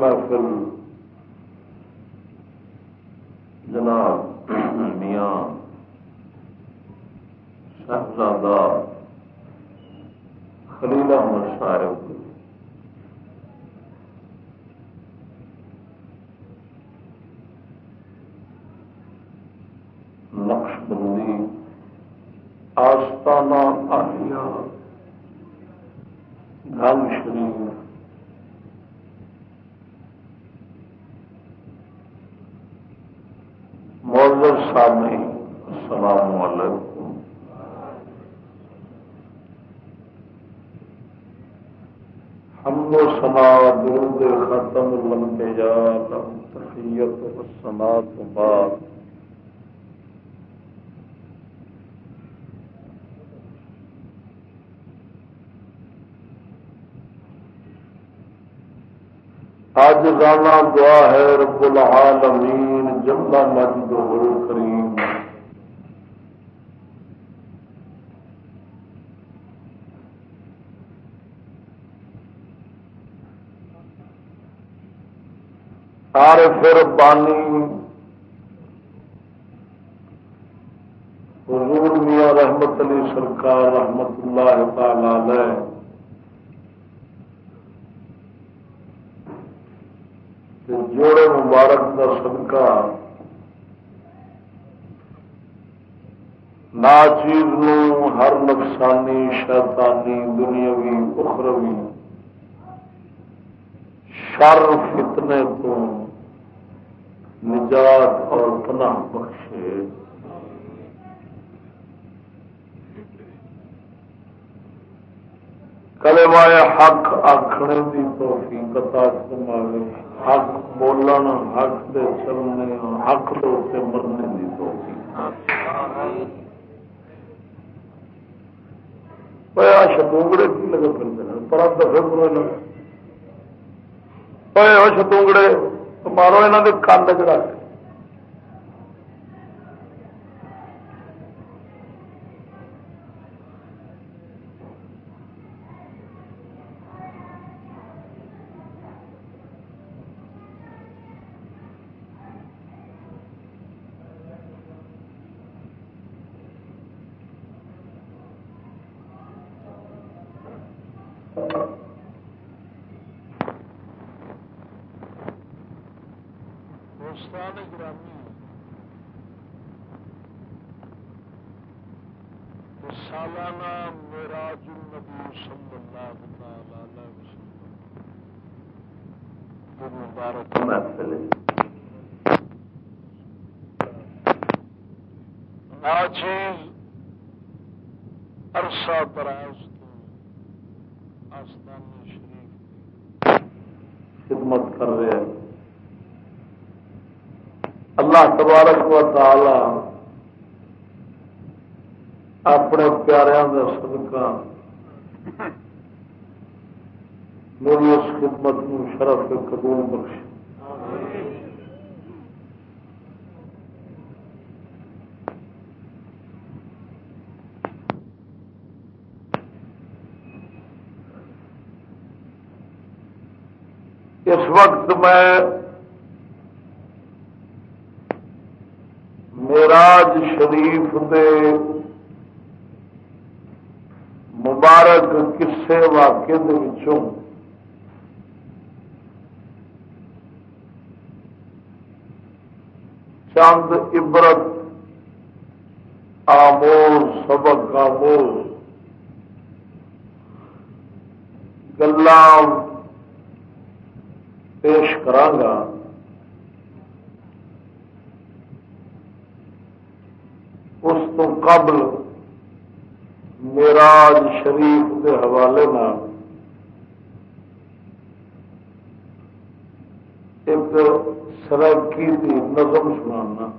محفل بڑا مشکل ہوگا مولر صاحب نے السلام علیکم و سنا درود ختم لمبے جا تفیت و سنا تو بات جانا دعا ہے رب العالمین، جملہ مجد و کریم۔ سارے پھر پانی حضور میاں رحمت علی سرکار رحمت اللہ تعالی جوڑے مبارک کا صدقہ ناچیز ہر نقصانی شیطانی دنیاوی، اخروی۔ شر فتنے تو نجات اور پناہ بخشے۔ کلمہ حق آخنے کی توفیق عطا فرماوے۔ حق بولن، حق دے چلنے، حق دے مرنے کی توفیق۔ پیا شتونگڑے کی لگے پھر پر دفے برو لگے پے شتونگڑے مارو یہاں کے کن چڑھا کے۔ کند چ رکھ تبارک و تعالی اپنے پیاروں کا سدکا میری اس خدمت شرف قبول بخش اس وقت میں میراج شریف دے مبارک کسے واقعے چند عبرت آموز سبق آموز گلا پیش کرانگا۔ اس تو قبل میراج شریف کے حوالے ایک سرکی کی نظم سنانا۔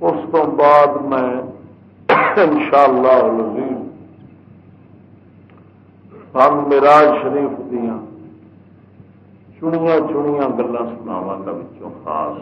اس تو بعد میں ان شاء اللہ ہم میراج شریف دیا چنیا چنیا گلان سناوا گا خاص۔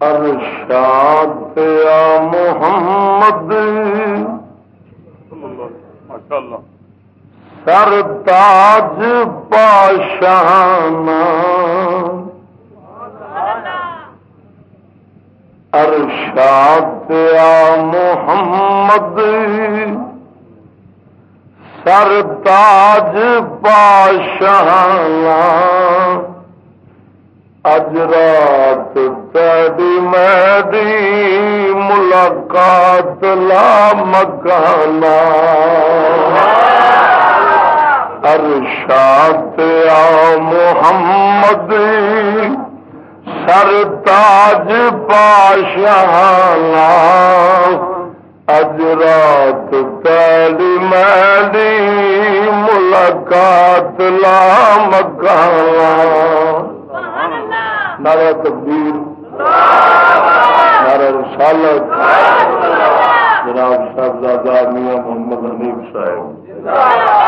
ارشاد یا محمد۔ سر تاج پاشانہ ارشاد محمد سر تاج پاشانا۔ اج رات تیری میری ملاقات لا مکانا۔ ارشاد آ محمد سر تاج پاشانا اج رات پیڑی میری ملاقات لا مکانا نارا تبدیل نارا رسالت۔ جناب صاحبزادہ میاں محمد حنیف صاحب۔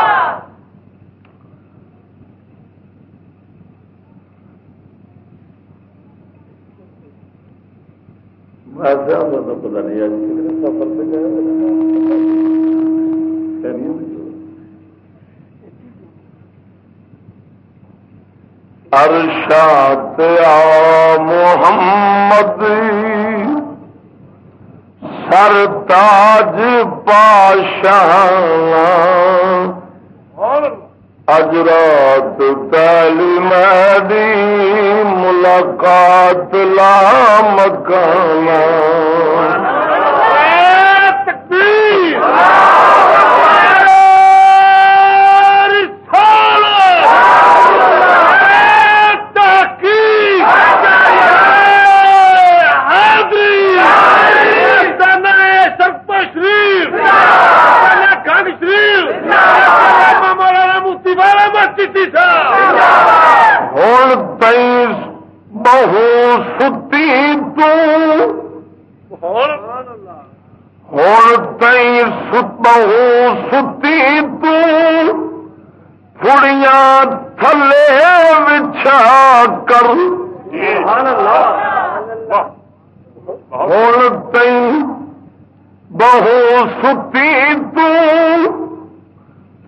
پتا نہیں سفر سے ارشاد محمد سر تاج اجرات تعلیم دی ملاقات لا مکانا ہوں تئی بہو ستی ہوں تئی بہو ستی تڑیاں تھلے بچھا کر۔ ہوں تئی بہو ستی ت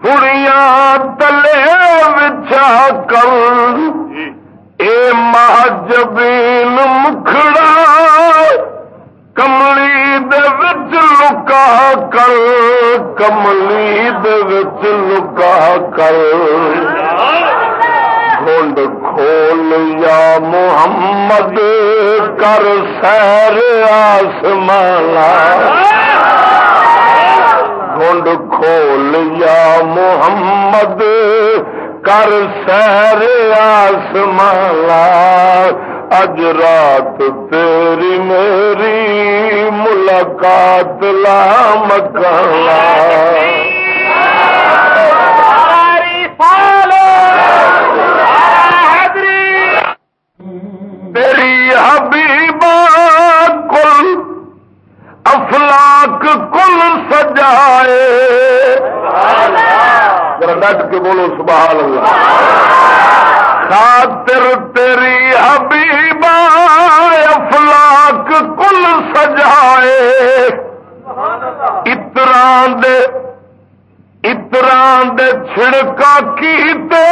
کڑیاں تلے بچا کر اے مہاجبین مکھڑا کملی دچ لکا کر کملی دچ لکا کر کھول کھول یا محمد کر سیر آسمانا کنڈ کھول یا محمد کر سیر آسمالا اج رات تیری میری ملاقات لام کلا تیری لاکھ کل سجائے۔ ڈٹ کے بولو، سبحان اللہ۔ خاطر تیری حبیبہ افلاک کل سجائے۔ اتران دے اتران دے چھڑکا کیتے۔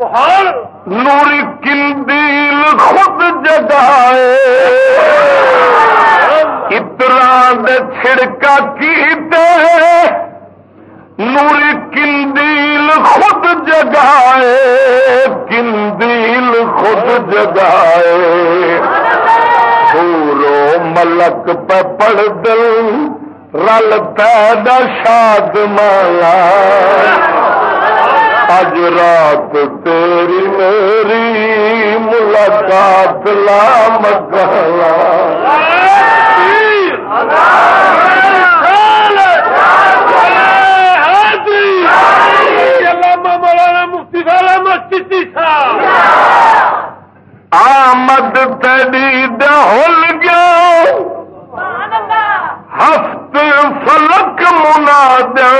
نوری کندیل خود جگائے۔ اتنا چھڑکا کیتے نوری کندیل خود جگائے۔ کندیل خود جگائے۔ پورو ملک پہ پڑ دل، رل پیدا شاد مایا آج رات تیری میری ملاقات لا مکلا آمد تیری دہل گیا۔ ہفت فلک منا دو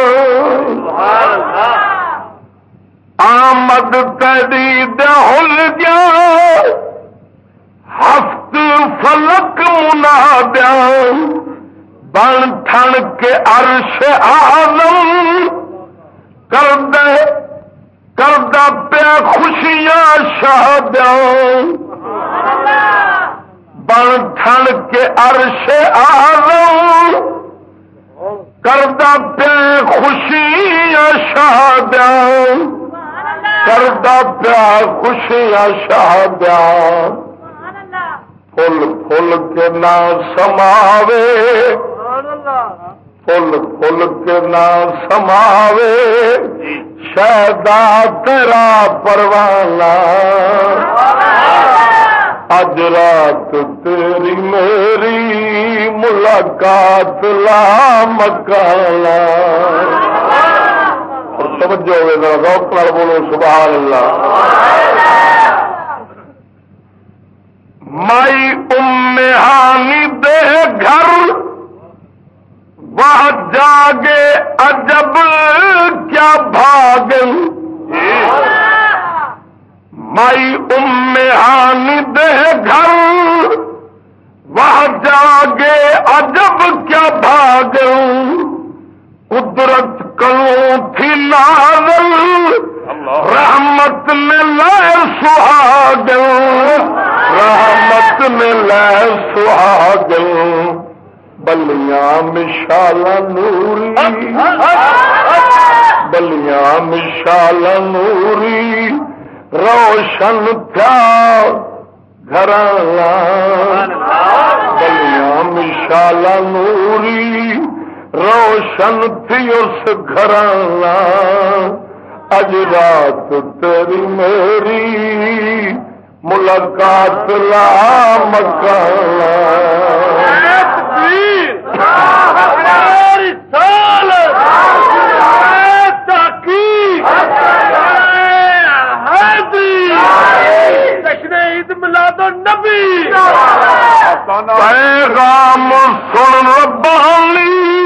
آمد تری دہل گیا ہفت فلک منا دیا۔ بن ٹھن کے عرش عالم کر دے کردہ پیا خوشیاں شاہ دیا۔ بن ٹھن کے عرش عالم کردہ پیا خوشیاں شاہ دیا۔ کردا پیا خوشیاں شہدا فل فل کے نہ سماوے۔ فل فل کے نہ سماوے۔ شہدا تیرا پروانہ۔ اج رات تیری میری ملاقات لا مکانا اور توجہ ہوئے ذرا ذوق پر بولو سبحان اللہ مائی ام ہانی دے گھر وہ جاگے عجب، کیا بھاگل مائی ام ہانی دے گھر وہ جاگے عجب، کیا بھاگل قدرت کلو تھی نازل رحمت میں لے سہاگ رحمت میں لے سہاگ بلیاں مشالا نوری۔ بلیاں مشال نوری۔ روشن تھا گھر بلیاں مشال نوری۔ روشن تھی اس گھر اج رات تیری میری ملاقات لا مکان پیغام سن ربانی۔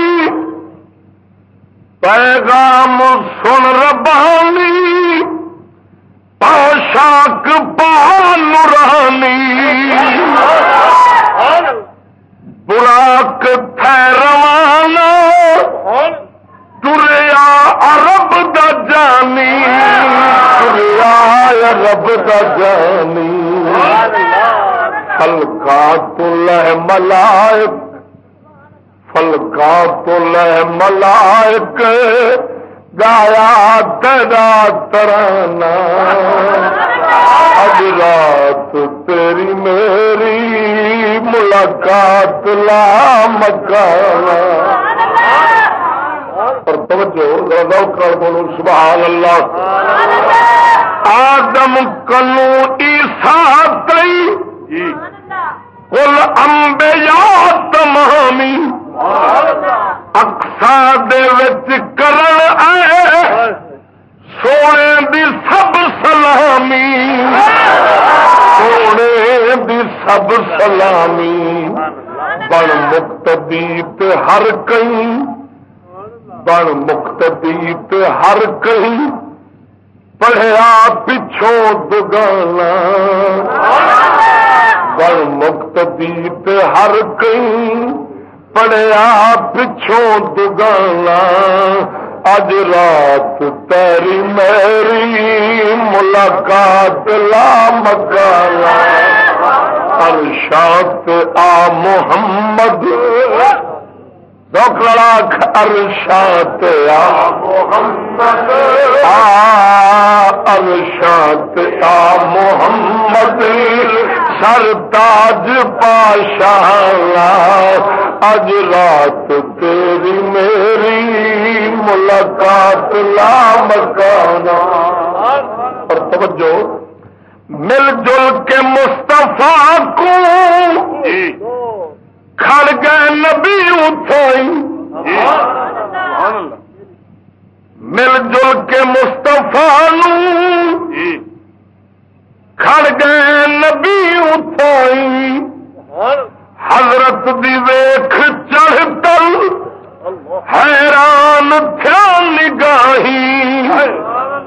پیغام سن ربانی، پاشاک پان نورانی۔ براک تھے روانہ تریا عرب دا جانی۔ تریا عرب دا جانی۔ فلکا تو لہ ملائک فلکا تو لہ ملائک گایا تیرا ترانا اج رات تیری میری ملاقات لا مکانا اور توجہ ذرا کر بولو سبحان اللہ آدم کنو عیسا تئی کل امبیا تمامی اکسا سونے دی سب سلامی، سونے دی سب سلامی، بن مکت دیت ہر کئی بن مکت دیت ہر کئی پڑھیا پچھوں دگانا بڑ مکت دیت ہر کئی پڑیا پچھوں دگانا اج رات تیری میری ملاقات لا مکانا۔ ارشاد آ محمد۔ لاکھ ارشاد آ۔ محمد ارشاد آ، محمد سر تاج پاشا اج رات تیری میری ملاقات لا مکانا۔ اور توجہ، مل جل کے مستفا کو۔ جی۔ کھڑ گئے نبی اتائی مل جل کے مستفا کھڑ گئے نبی اتائی حضرت دی ویخ چڑھ تل۔ حیران تھیا نگاہی۔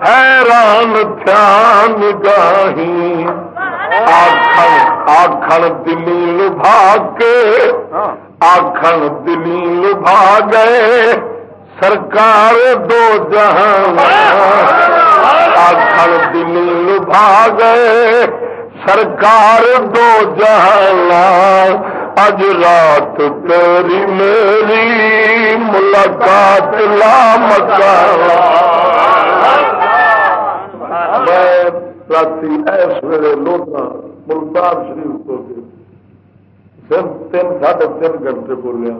حیران تھیا نگاہی۔ آخر دلی لبھا کے آخر دلی لبھا گئے سرکار دو جہان آخر دلی لبھا گئے سرکار دو جہان اج رات تیری میری ملاقات لا مکانا میں رات ایس ویلے لوٹا ملتان شریف کو دے۔ صرف تین ساڑھے تین گھنٹے بولیا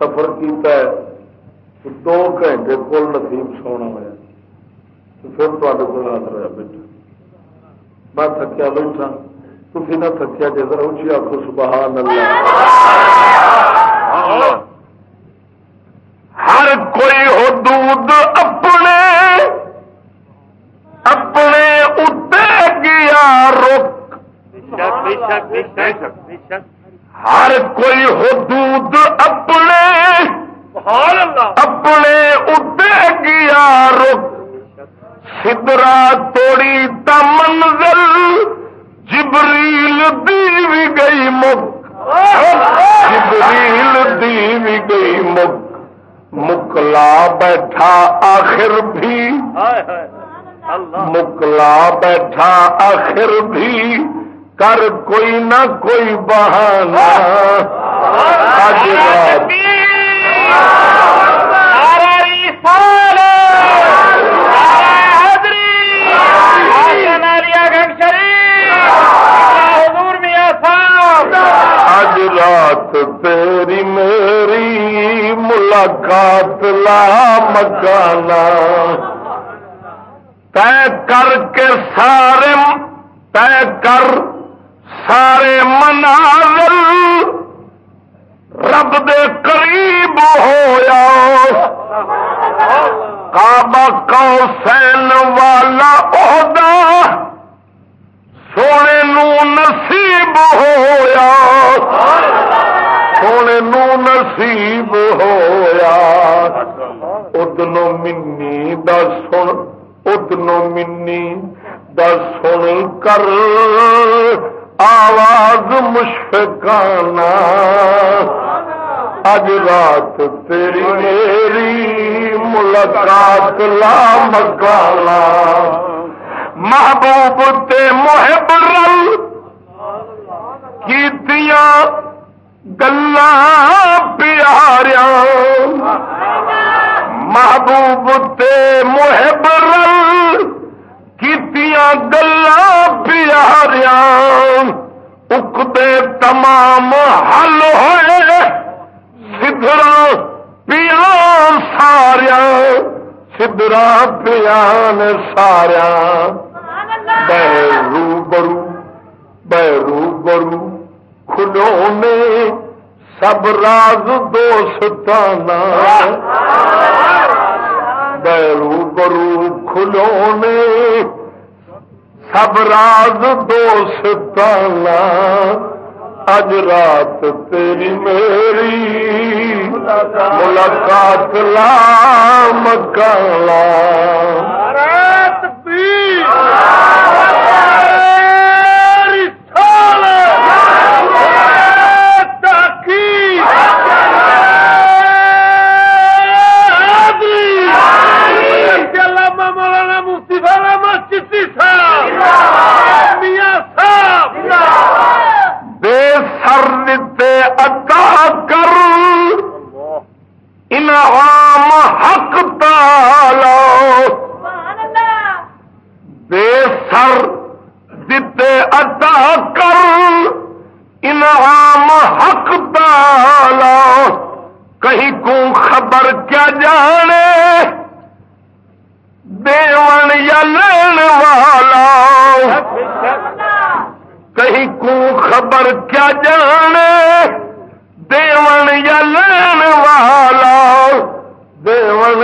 سفر کیتا ہے دو گھنٹے کول نصیب سونا ہوا پھر تے کو ہاتھ رہا بیٹھا۔ میں تھکیا بیٹھا۔ تھی نہ تھکیا جی ذرا اچھی آخو سبحان اللہ۔ ہر کوئی حدود اپنے اپنے اتنے گیا رک ہر کوئی حدود اپنے اپنے اتنے گیا رک سدرا توڑی تا منزل جبریل دی بھی گئی مک۔ جبریل دی بھی گئی مک۔ مکلا بیٹھا آخر بھی۔ مکلا بیٹھا آخر بھی۔ کر کوئی نہ کوئی بہانہ۔ آج رات تیری میری ملاقات لا مکانا۔ طے کر کے سارے طے کر سارے مناظر رب دے قریب ہویا کعبہ کو سین والا عہدہ سونے نو نصیب ہویا سونے نو نصیب ہویا ادنو منی سن ادنو منی سن کر۔ آواز مشفقانا اج رات تیری میری ملاقات لا مکانا محبوب تے محب رل کیتیاں گلا پیاریا محبوب تے محب رل کیتیاں گلا پیاریا اکتے تمام حل ہوئے سدھرا پیا سارا سدرا پیان سارا بہرو برو بہرو برو، کھلونے سب راز دوستانا بیرو برو کھلونے سب راز دوستانا اج رات تیری میری ملاقات لا مکالا رات انعام حق تالا بے سر دے ادا کر۔ انعام حق تالا کہیں کو خبر کیا جانے۔ دیون یا لین والا۔ کہیں کو خبر کیا جانے۔ دیون یا لین والا۔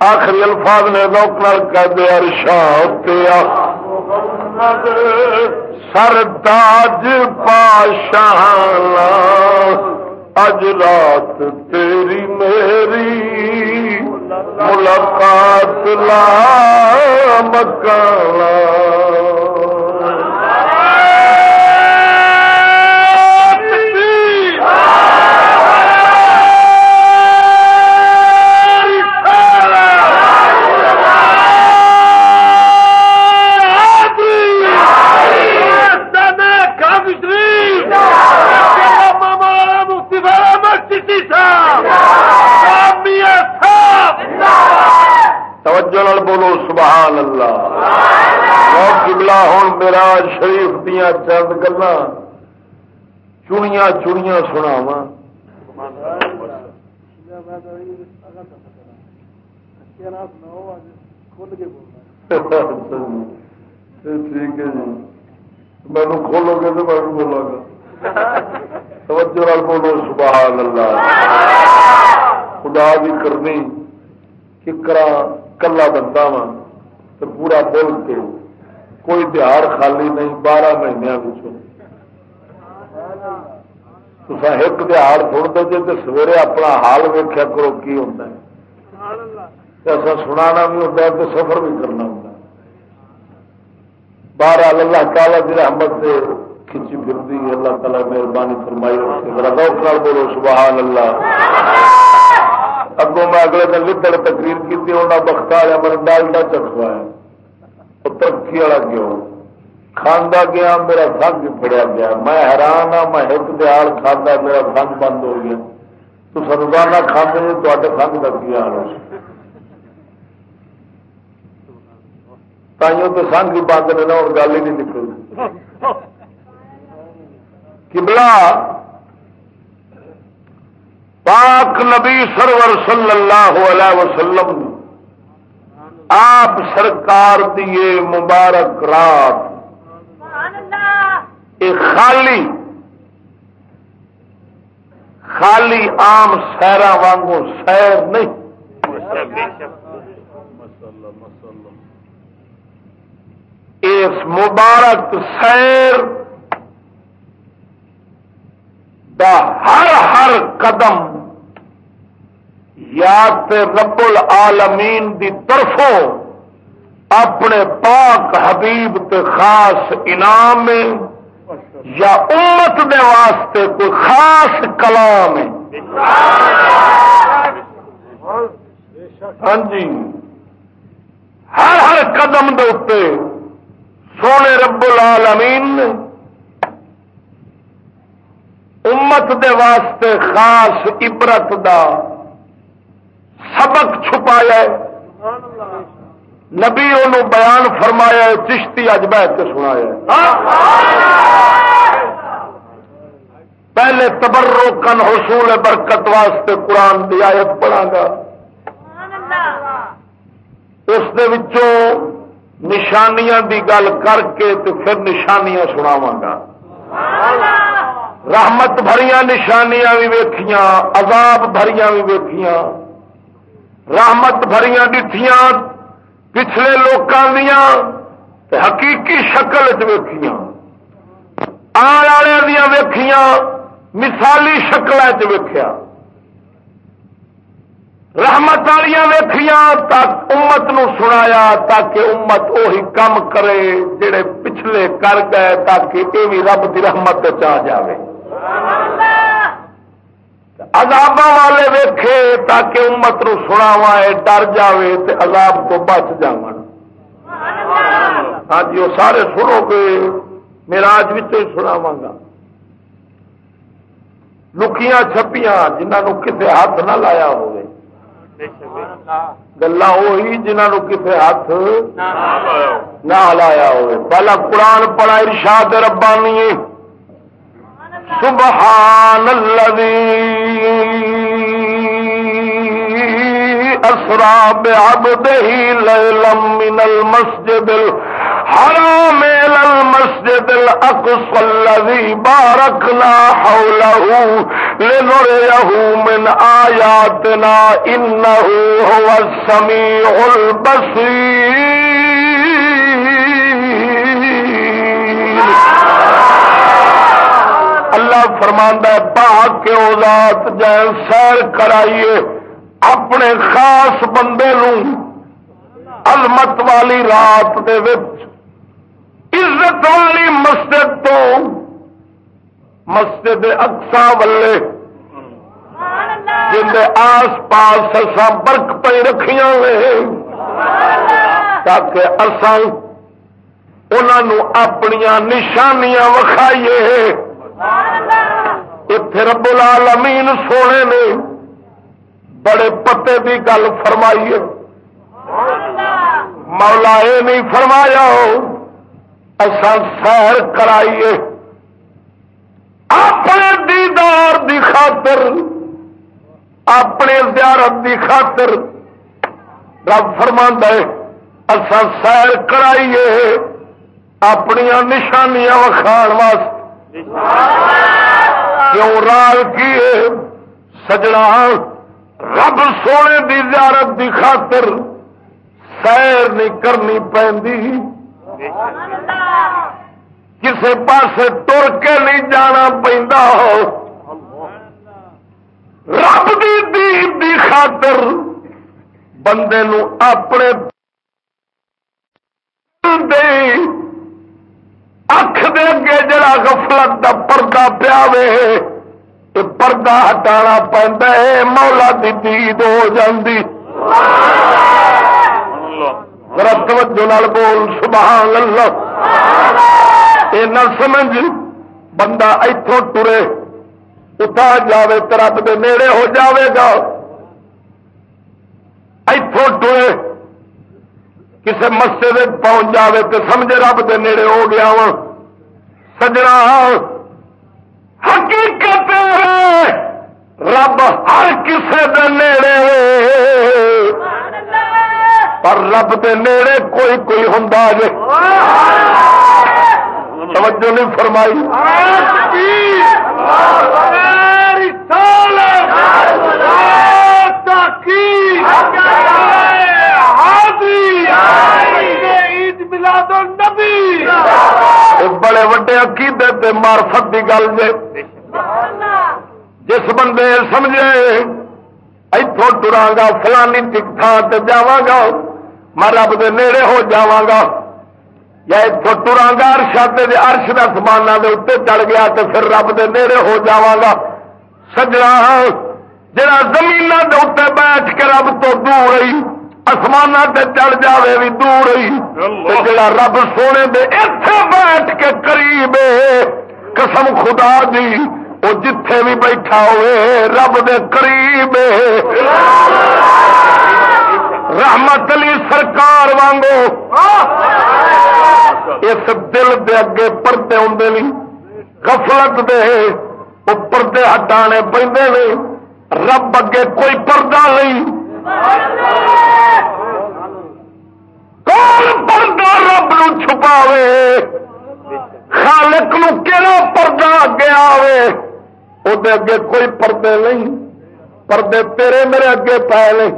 آخری الفاظ نے لوک نال کر دے ارشاد سرداج پاشانا، اج رات تیری میری ملاقات لا مکان توجہ بولو، سبحان اللہ۔ کبلا ہوں میرا شریف دیا چند گلا چڑیاں چڑیاں سنا ٹھیک ہے جی۔ مینو کھولو گے تو میں بولا گا۔ توجہ بولو، سبحان اللہ۔ خدا بھی کرنی ککرا کلا بندہ وا تو پورا بول کے کوئی تہار خالی نہیں، بارہ مہینوں ایک تہار سن دو جی تو سویرے اپنا حال ویخیا کرو کی ہوتا ہے۔ ایسا سنا بھی ہوتا ہے تو سفر بھی کرنا ہوتا ہے۔ بارہ اللہ تعالی کی رحمت سے کھچی پھرتی اللہ تعالیٰ مہربانی فرمائی۔ رکھے میرا روک بولو، سبحان اللہ۔ اگوں میں اگلے دن لڑ تقریر کی انہیں بختا آیا میرے ڈالڈا چکھوایا۔ وہ ترقی والا کیوں؟ کھانا گیا میرا سنگ پڑیا گیا۔ میں حیران ہاں میں ایک دیال کھانا میرا سنگ بند ہو گیا۔ تو روزانہ کھانے تے سنگ کا کی حال تائیوں تو سنگ ہی بند نے اور گل ہی نہیں نکل کبلا پاک نبی سرور صلی اللہ علیہ وسلم آپ سرکار دیے مبارک رات۔ خالی خالی آم سیرا وانگو سیر نہیں۔ اس مبارک سیر دا ہر ہر قدم یا رب العالمین دی طرفوں اپنے پاک حبیب تے خاص انعام یا امت دے واسطے کوئی خاص کلام ہے۔ ہاں جی۔ ہر ہر قدم دے سونے رب العالمین امت دے واسطے خاص عبرت دا سبق چھپایا نبی انہوں بیان فرمایا چشتی اج بہ کے سنایا پہلے تبرکن حصول برکت واسطے قرآن کی آیت پڑھا گا۔ اس نشانیاں دی گل کر کے تو پھر نشانیاں سناوا گا۔ رحمت بھریاں نشانیاں بھی ویکھیاں، عذاب بھریاں بھی ویکھیاں۔ رحمت بھریاں ڈٹھیاں پچھلے لوگوں دیا حقیقی شکل چیکیاں آن والے ویکھیاں، مثالی شکل ویخیا رحمت ویخیا تک امت نو سنایا تاکہ امت وہی کام کرے جڑے پچھلے کر گئے تاکہ یہ بھی رب کی رحمت آ جائے عذاب والے ویکھے تاکہ امت نو سناوا ڈر جائے تو عذاب کو بچ جا ہاں جی وہ سارے سنو گے میرا اج بھی سناوا گا۔ لکیاں چھپیاں جنہوں کسے ہاتھ نہ لایا ہوئے گلا وہی جنہوں کسے ہاتھ نہ لایا۔ ہوئے پہلا قرآن پڑھا ارشاد ربانی۔ سبحان الذي اسرا بعبده ليلا من المسجد الحرام الى المسجد الاقصى الذي باركنا حوله لنريه من اياتنا انه هو السميع البصير اللہ فرماندہ پاک کے ذات جائیں، سیر کرائیے اپنے خاص بندے المت والی رات دے وچ۔ عزت والی مسجد تو۔ مسجد اکسا ولے جن آس پاس اصا برک پہ رکھیا تاکہ اصل انہوں اپنی نشانیاں وکھائیے۔ اتے رب العالمین سونے نے بڑے پتے کی گل فرمائیے مولا یہ نہیں فرمایا ہو اصا سیر کرائیے اپنے دیدار دی خاطر اپنے زیارت دی خاطر رب فرما دے اصا سیر کرائیے اپنی نشانیاں وکھان واسطے کیوں رال کیے؟ سجنا، رب سونے دی زیارت دی خاطر سیر نہیں کرنی پی کسی پاس تر کے نہیں جانا پہ رب دی دی خاطر بندے نو اپنے اگے جڑا غفلت دا پردہ پیا پردہ ہٹا پہ مولا دی دید ہو جاندی۔ توجہ نال بول سبحان اللہ یہ نہ سمجھ، بندہ اتوں ٹرے اتا جائے تو رب دے نیڑے ہو جاوے گا۔ اتوں ٹرے کسی مسے پہنچ جاوے تو سمجھے رب دے نیڑے ہو گیا وا سجنا حقیقت رب ہر کسی دے نیڑے پر رب دے نیڑے کوئی کوئی ہوں جی توجہ نہیں فرمائی۔ بڑے وڈے عقیدے مارفت کی گل جے. جس بندے سمجھے اتوں ٹرا گا فلانی تھان سے جا میں رب دے نیڑے ہو جاگا یا اتوں ٹرا گا ارشا ارش کا سمان کے اتنے چڑھ گیا تو پھر رب دے نیڑے ہو جاگا سجنا جا زمین اتنے بیٹھ کے رب تو دور رہی آسمان سے چڑھ جائے بھی دور رہی جا رب سونے دے اتے بیٹھ کے قریب قسم خدا دی وہ جتھے بھی بیٹھا ہوئے رب دے قریب رحمت علی سرکار وانگو۔ اس دل دے اگے پردے ہوں نہیں غفلت دے وہ پردے ہٹانے پہ رب اگے کوئی پردہ نہیں۔ کون پردہ رب نو چھپاوے؟ خالق نو کہڑا پردہ اگے آوے؟ وہ اگے کوئی پردے نہیں۔ پردے تیرے میرے اگے پائے نہیں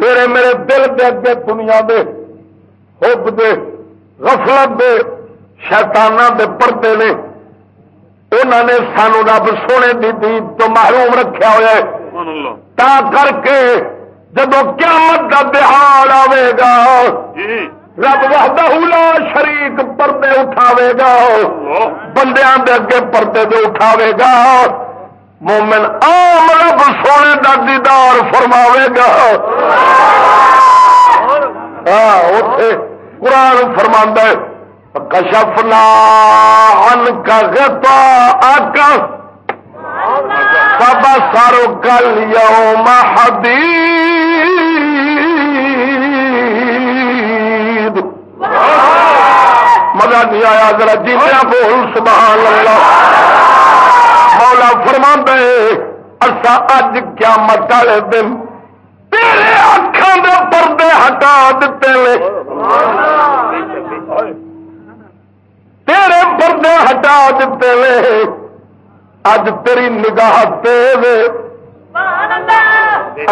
تیرے میرے دل دے اگے دنیا دے حب دے، غفلت دے شیطانہ دے پردے نے۔ انہوں نے سانو رب سونے دی دید تو محروم رکھا ہوا ہے۔ تا کر کے جب قیامت کا بہار آئے گا جی۔ رب وحدہ لا شریک پردے اٹھاوے گا۔ بندیاں دے اگے پردے دے اٹھاوے گا مومن آم رب سونے کا دیدار فرماوے گا۔ اتے قرآن فرما کشفنا ان کا گتا آکا سب سارو کل یوم حدید مزہ نہیں آیا ذرا جی بول سبحان اللہ مولا فرما دے اصا اج کیا مت والے دن تیرے اکھان دے پردے ہٹا دیتے تیرے پردے ہٹا دیتے اج تیری نگاہ تیز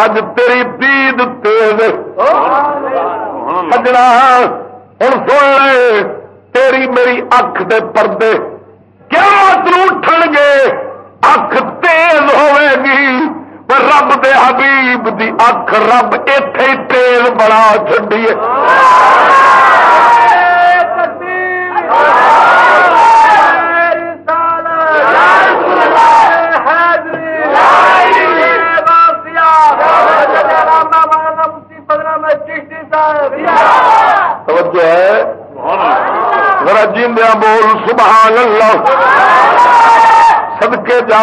اج تیری دید تیز سجنا ہوں سن لے تیری میری اکھ دے پردے۔ کیا مت اٹھن گے؟ اکھ تیز ہوے گی۔ پر رب دے حبیب دی اکھ، رب اتے تیز بڑا چڈیے توجہ ہے؟ جیندیا بول سبحان اللہ سدکے جا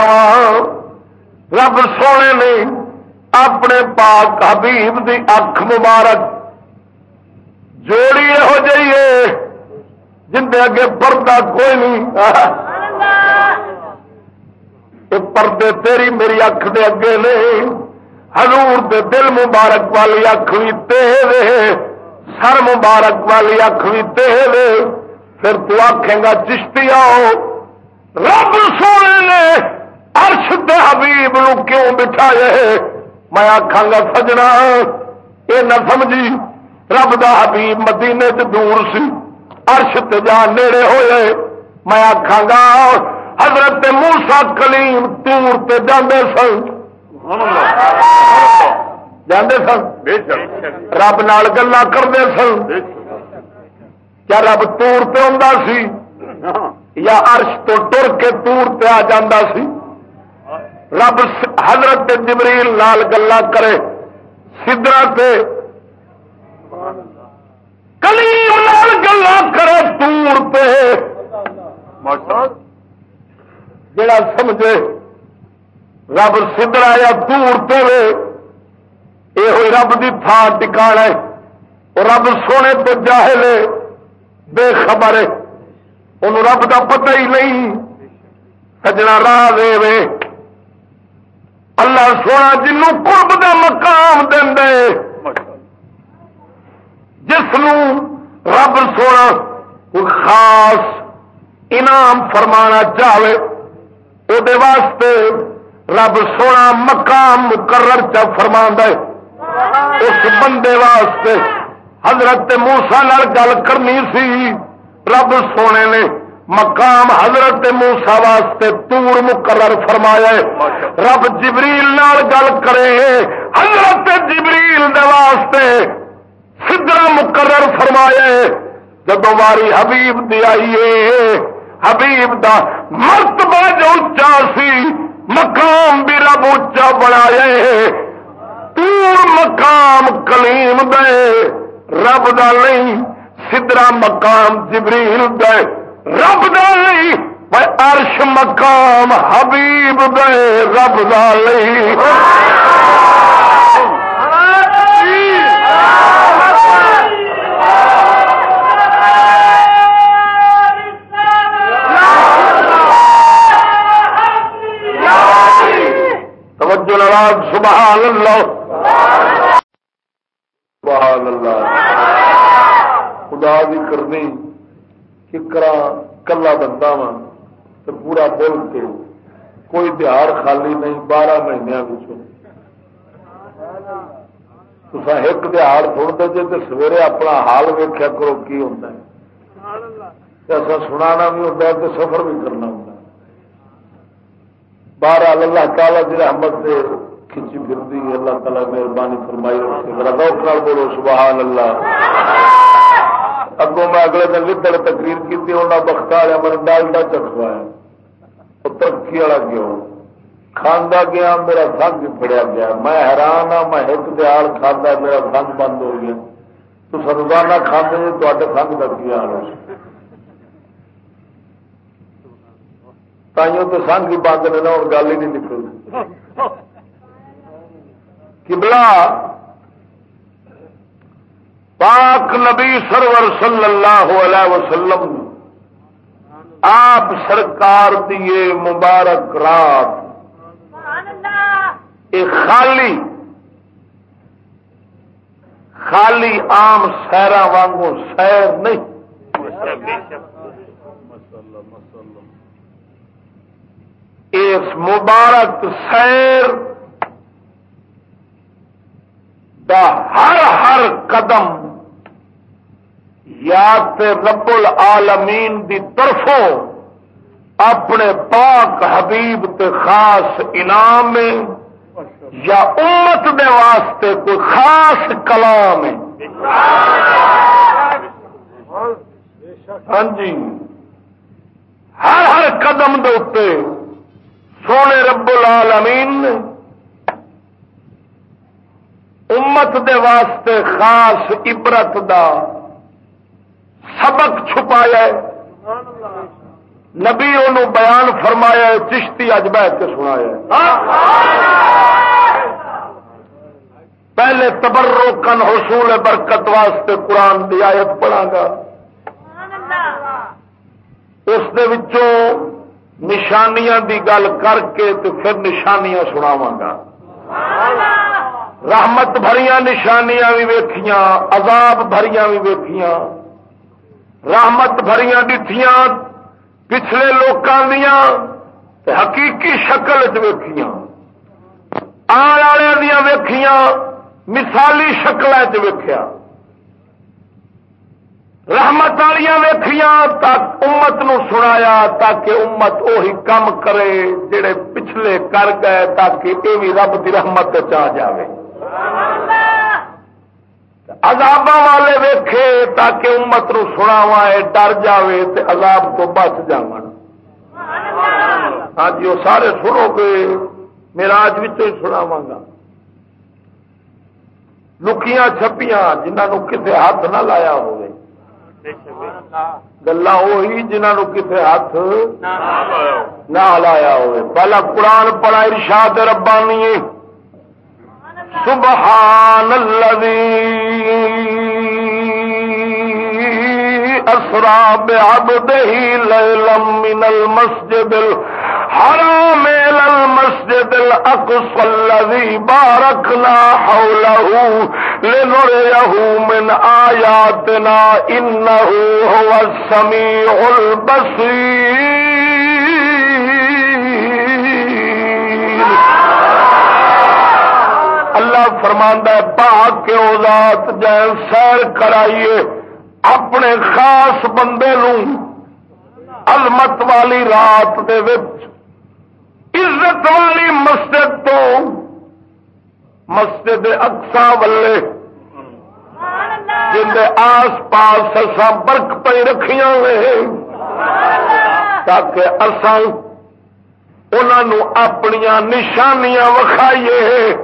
رب سونے نے اپنے پاک حبیب دی اکھ مبارک جوڑی یہو جی جن اگے پردہ کوئی نہیں۔ پردے تیری میری اکھ دے اگے نے، حضور دے دل مبارک والی اکھ بھی تیز سر مبارک والی اکھ بھی تیز پھر تو آخے گا چشتی آؤ رب سونے نے ارش دے حبیب نو کیوں بٹھایا میں آخا گا سجنا، یہ نہ سمجھی۔ رب دا حبیب مدینے سے دور سی ارش جا نیڑے ہوئے۔ میں آخا گا، حضرت موسا کلیم تور تے جاندے سن۔ جاندے سن رب نال گلا کرتے سن کیا رب تور پہ ہوں سی یا عرش تو ٹر کے تور پہ آ جا سی رب حضرت جبریل لال گلا کرے سدرا سے کلیم لال گلا کرے تور پہ جڑا سمجھے رب سدرا یا تور پہ یہ رب کی تھان ٹکانا ہے رب سونے تو جاہل بے خبر ان رب کا پتہ ہی نہیں سجنا راہ دے وے اللہ سونا جنوں قرب دا مقام دے جس رب سونا کوئی خاص انعام فرمانا چاہے وہ واسطے رب سونا مقام مقرر چا فرما ہے اس بندے واسطے حضرت موسا گل کرنی سی۔ رب سونے نے مقام حضرت موسا واسطے تور مقرر فرمایا رب جبریل نال گل کرے۔ حضرت جبریل دے واسطے سدرا مقرر فرمایا جب باری حبیب دی آئیے حبیب دا مرتبہ جو اچا سی، مقام بھی رب اچا بنایا تور مقام کلیم دے، رب دا نہیں سدرا مقام جبریل دے۔ رب دا نہیں عرش مقام حبیب دے۔ رب دا نہیں توجہ نواز سبحان اللہ سبحان اللہ خدا بھی کرنی ککرا کلا بندہ وا تو پورا بول کے کوئی تہار خالی نہیں بارہ مہینوں تصا ایک تہار سنتے جی تو سویرے اپنا حال ویخیا کرو کی ہوتا ہے ایسا سنا بھی ہوتا ہے تو سفر بھی کرنا ہوتا ہے بارہ اللہ تعالی جی رحمت سے کھچی پھرتی اللہ تعالی مہربانی فرمائی رکھے بولو سبحان اللہ اگوں میں اگلے دن لڑ تقریر کی انہیں بخت آیا میں ڈالڈا چکوایا ترقی والا گیا کھانا گیا، میرا سنگ پڑیا گیا۔ میں حیران ہاں میں ایک دیال کھانا میرا سنگ بند ہو گیا۔ تو روزانہ کھانے جی تے سنگ کا کی حال تائیوں تو سنگ ہی بند نے نا اور گل ہی نہیں نکلتی کبلا پاک نبی سرور صلی اللہ علیہ وسلم آپ سرکار دیے مبارک رات خالی خالی آم سیرا وانگو سیر نہیں۔ اس مبارک سیر دا ہر ہر قدم یا تے رب العالمین دی طرفوں اپنے پاک حبیب تے خاص انعام یا امت دے واسطے کوئی خاص کلام ہے؟ ہاں جی۔ ہر ہر قدم دے سونے رب العالمین نے امت دے واسطے خاص عبرت دا سبق چھپایا نبی ان بیان فرمایا چشتی اج بہ کے سنایا پہلے تبرو کن حصول برکت واسطے قرآن کی آیت پڑھا گا۔ اس نشانیاں دی گل کر کے تو پھر نشانیاں سناواں گا۔ رحمت بھریاں نشانیاں بھی ویکھیاں، عذاب بھریاں بھی ویکھیاں۔ رحمت بھریاں ڈٹھیاں، پچھلے لوگوں دیا حقیقی شکل چیکیاں آن والے دیا ویکھیاں، مثالی شکل ویکھیا۔ رحمت والیا ویخیا امت نو سنایا، تاکہ امت اہی کام کرے جڑے پچھلے کر گئے، تاکہ یہ بھی رب کی رحمت چاہ جائے عذاب والے ویکھے تاکہ امت نو سناوا ڈر جائے عذاب تو بچ جا ہاں جی وہ سارے سنو گے میرا اج بھی سناوا گا۔ لکیاں، چھپیاں جنہوں کسی ہاتھ نہ لایا ہوئے۔ گلا وہی جنہوں کسی ہاتھ نہ لایا ہوئے۔ پہلا قرآن پڑا ارشاد ربانی سبحان الذي أسرى بعبده ليلا من المسجد الحرام إلى المسجد الأقصى الذي باركنا حوله لنريه من آياتنا إنه هو السميع البصير. فرماندہ پاک کے اوزاد جائے سیر کرائیے، اپنے خاص بندے المت والی رات دے وچ، عزت والی مسجد تو، مسجد اکسا ولے جن آس پاس اصا برک پہ رکھیاں تاکہ اصل انہوں اپنی نشانیاں وکھائیے۔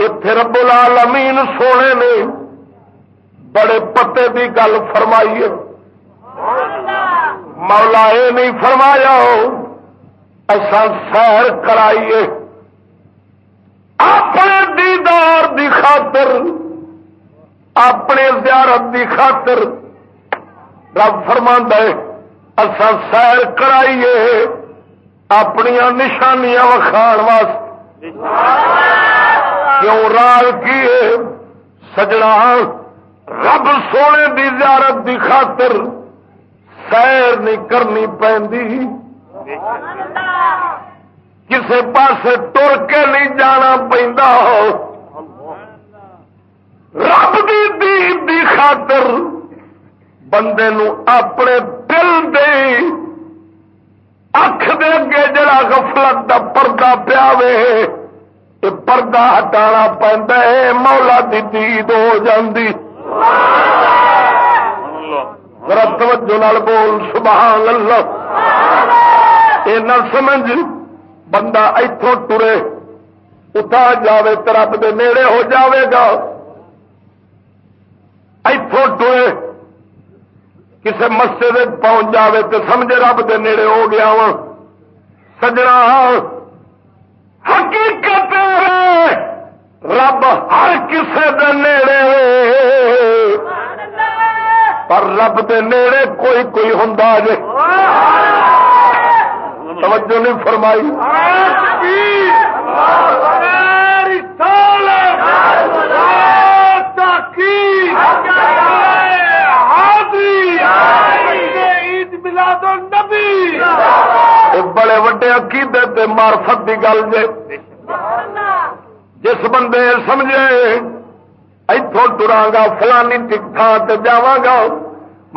اتے رب العالمین سونے نے بڑے پتے کی گل فرمائی مولا یہ نہیں فرمایا ایسا سیر کرائیے اپنے دیدار دی خاطر اپنے زیارت دی خاطر رب فرما اصا سیر کرائیے اپنی نشانیاں وکھان واسطے کیوں رال کی سجنا، رب سونے دی زیارت دی خاطر سیر نہیں کرنی پی کسی پاس تر کے نہیں جانا پہ رب دی دید دی خاطر بندے نو اپنے دل دے اکھ دے اگے جڑا غفلت دا پردہ پیا وے۔ پردہ ہٹا پہ مولا دی دید ہو جاندی توجہ نال بول سبحان اللہ یہ نہ سمجھ بندہ اتوں ٹرے اٹھا جاوے تو رب دے نیڑے ہو جاوے گا اتوں ٹرے کسی مسجد پہنچ جاوے تو سمجھے رب دے نیڑے ہو گیا وا سجنا حقیقت رب ہر کسی دے نیڑے پر رب دے نیڑے کوئی کوئی ہوں جی توجہ نہیں فرمائی۔ بڑے وڈے عقیدے مارفت کی گل جے۔ جس بندے سمجھے اتوں ٹرا گا فلانی تھان سے جا گا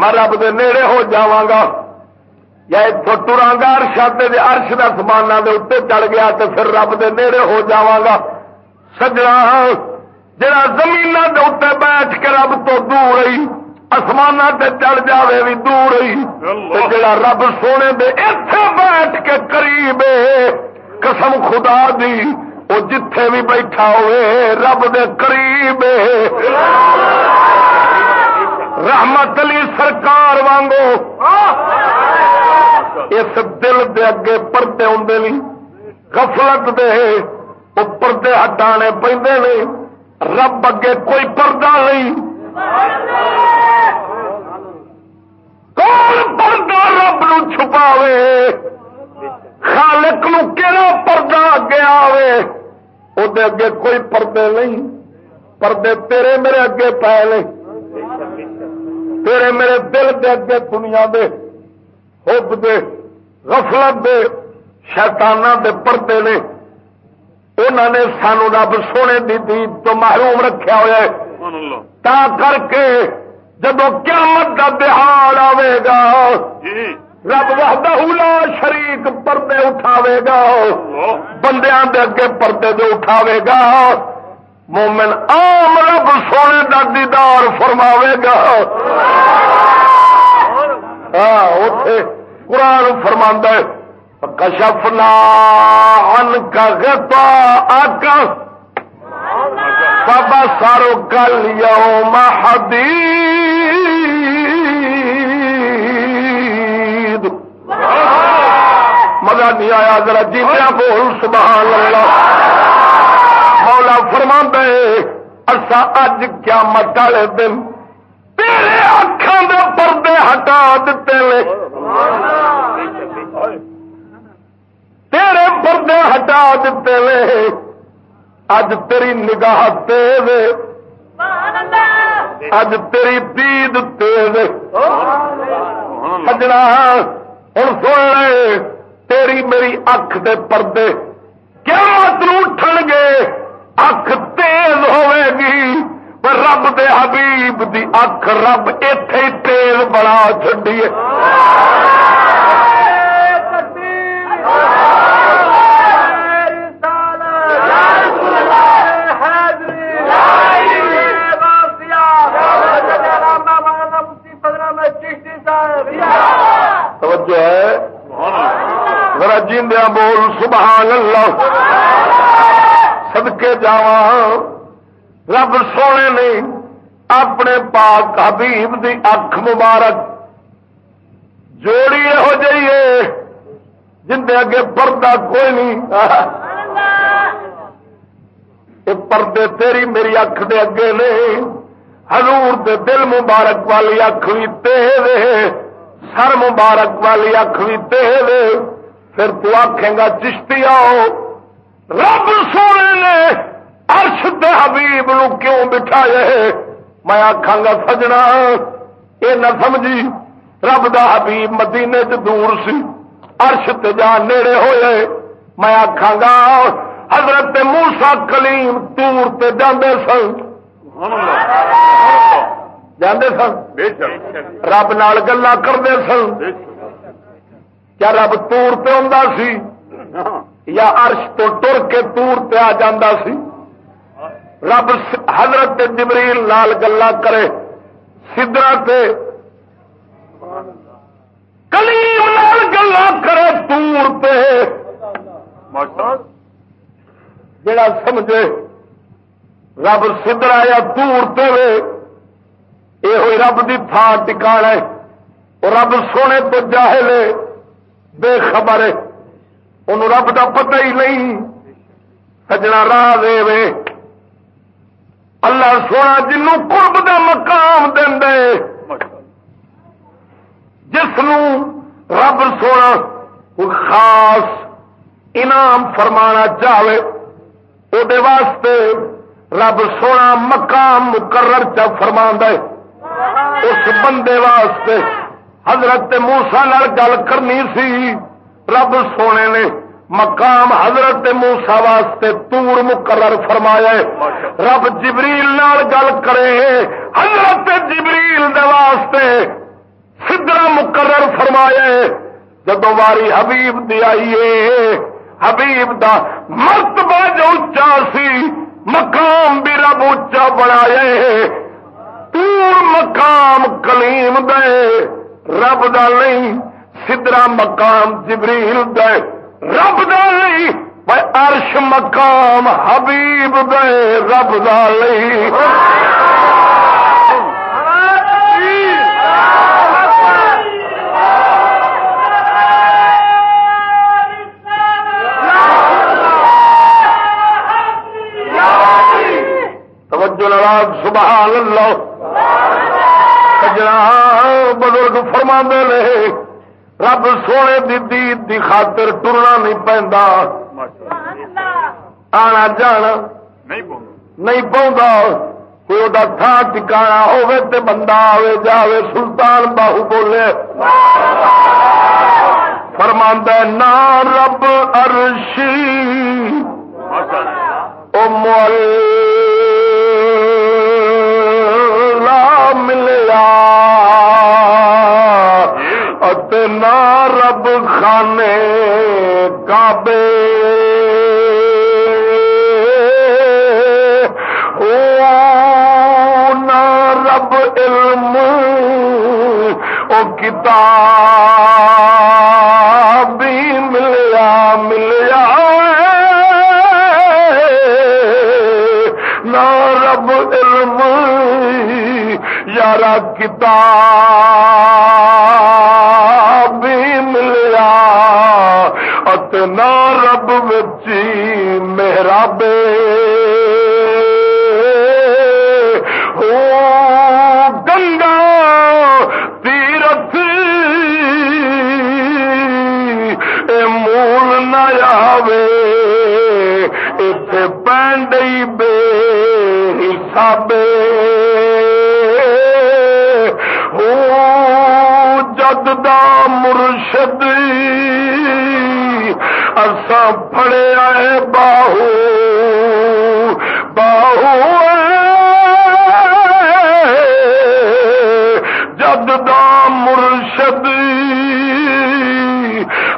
میں رب دے نیڑے ہو جا گا۔ یا اتوں ٹرا گا ارشاد ارش کا سمانا دے اتنے چڑھ گیا تو پھر رب دے نیڑے ہو جا گا۔ سجنا جا زمین دے اتنے بیٹھ کے رب تو دور رہی آسمان سے چڑھ جائے بھی دور ہی جڑا رب سونے دے اتے بیٹھ کے قریب قسم خدا دی۔ وہ جتھے بھی بیٹھا ہوئے، رب دے قریب رحمت علی سرکار وانگو۔ اس دل دے اگے پردے آدھے نہیں غفلت دے وہ پردے ہٹانے پہ رب اگے کوئی پردہ نہیں۔ کون پردہ رب نو چھپاوے؟ خالق نو کہڑا پردہ اگے آوے؟ وہ اگے کوئی پردے نہیں پردے تیرے میرے اگے پے نہیں تیرے میرے دل دے اگے دنیا دے حب دے غفلت دے شیطانہ دے پردے نے انہوں نے سانو رب سونے دی دید تو محروم رکھا ہوا ہے تا کر کے جب قیامت کا بہار آئے گا۔ رب وحدہ لا شریک پردے اٹھاوے گا۔ بندیاں دے اگے پردے دے اٹھاوے گا۔ مومن آم رب سونے کا دیدار فرماوے گا۔ ہاں قرآن فرما کشفنا ان کا گتا آکا سارو کل یوم حدید۔ مزہ نہیں آیا ذرا جی بول سبحان اللہ۔ مولا فرما اصا اج کیا مت والے دن تیرے اکھان دے پردے ہٹا دیتے لے تیرے پردے ہٹا دیتے لے اج تیری نگاہ تیز اج تیری دید تیز سجنا ہوں سن لے۔ تیری میری اکھ دے پردے کیا اٹھن گے اکھ تیز ہوے گی پر رب دے حبیب دی اکھ رب اتے تیز بڑا چڈیے توجہ ہے۔ ذرا جیندیا بول سبحان اللہ سدکے جا رب سونے نے اپنے پاک حبیب دی اکھ مبارک جوڑی یہو جی ہے، جن اگے پردہ کوئی نہیں۔ پردے تیری میری اکھ دے اگے نے۔ حضور دے دل مبارک والی اکھ بھی تیرے۔ سر مبارک والی اکھ بھی تیرے۔ پھر تو آخے گا چشتی آؤ رب سونے نے ارش دے حبیب نو کیوں بٹھایا میں آخا گا سجنا یہ نہ سمجھی رب دا حبیب مدینے چ دور سی ارش جان نیڑے ہوئے۔ میں آخا گا حضرت موسا کلیم تور تے جاندے سن۔ جاندے سن؟ رب نال گلا کرتے سن۔ کیا رب تور تے ہوں سی؟ یا عرش تو ٹر کے تور تے آ جاندہ سی؟ رب حضرت جبریل نال گلا کرے، سدرا تے کلیم نال گلا کرے تور تے۔ جڑا سمجھے، رب سدرا یا تور تے یہ رب دی تھان ٹکان ہے۔ رب سونے تو جاہلے بے خبر ان رب دا پتہ ہی نہیں۔ سجنا راہ دے وے۔ اللہ سونا جنوں قرب دا مقام دے جس رب سونا خاص انعام فرمانا چاہے وہ واسطے رب سونا مقام مقرر چا فرما دے اس بندے واسطے حضرت موسا گل کرنی سی۔ رب سونے نے مقام حضرت موسا واسطے تور مقرر فرمایا رب جبریل نال گل کرے۔ حضرت جبریل دے واسطے سدرا مقرر فرمایا جدو واری حبیب دی آئیے حبیب دا مرتبہ جو اچا سی، مقام بھی رب اچا بنایا تور مقام کلیم دے۔ رب دا نہیں، سدرا مقام جبریل دے۔ رب دا نہیں عرش مقام حبیب دے۔ رب دا نہیں۔ توجہ لڑا سبحان اللہ۔ سجنا بزرگ فرما رہے رب سونے دی دید دی خاطر ٹرنا نہیں پہنتا آنا جانا۔ نہیں پاؤں کوئی وہ تھان ٹکانا ہوے تے بندہ آوے جاوے سلطان باہو بولے۔ فرماندہ نا رب ارشی او مول ملیا اتنا رب خانے کابے رب علم. او کتاب. یارا کتاب بھی ملیا اتنا رب بچی محرابے پینڈئی بے حساب جد دا مرشد۔ اصا پڑے آئے باہو۔ باہو جد دا مرشد۔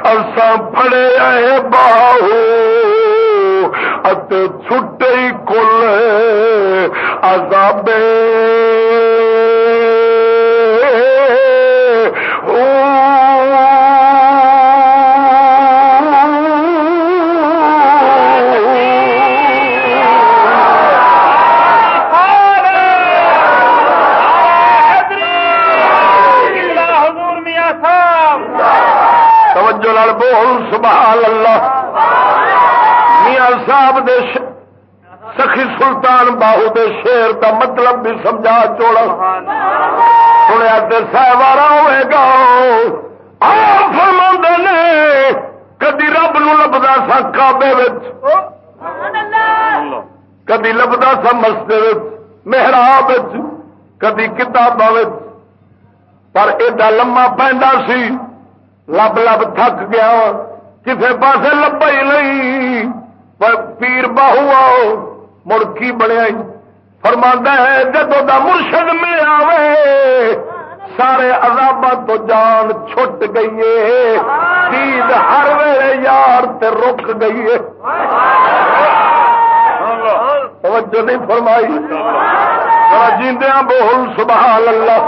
اصا پڑے آئے باہو۔ چھٹے کل عذابے۔ سخی سلطان باہو دے شیر دا مطلب بھی سمجھا چوڑا۔ سنیا سہوارا ہوئے گا۔ فرما نے کدی رب نو لبدا سا کابے کدی لبدا سا مسجد محراب کدی کتاب پر ایڈا لما پہنتا سی، لب لب تھک گیا۔ کسی پاسے لبا ہی نہیں۔ پیر باہو آؤ، مڑکی بنیا فرما ہے جدو دا مرشد میں آوے سارے عذاب تو جان چھٹ گئی چیز ہر ویلے یار تے رک گئی ہے۔ توجہ نہیں فرمائی۔ جیندیا بول سبحان اللہ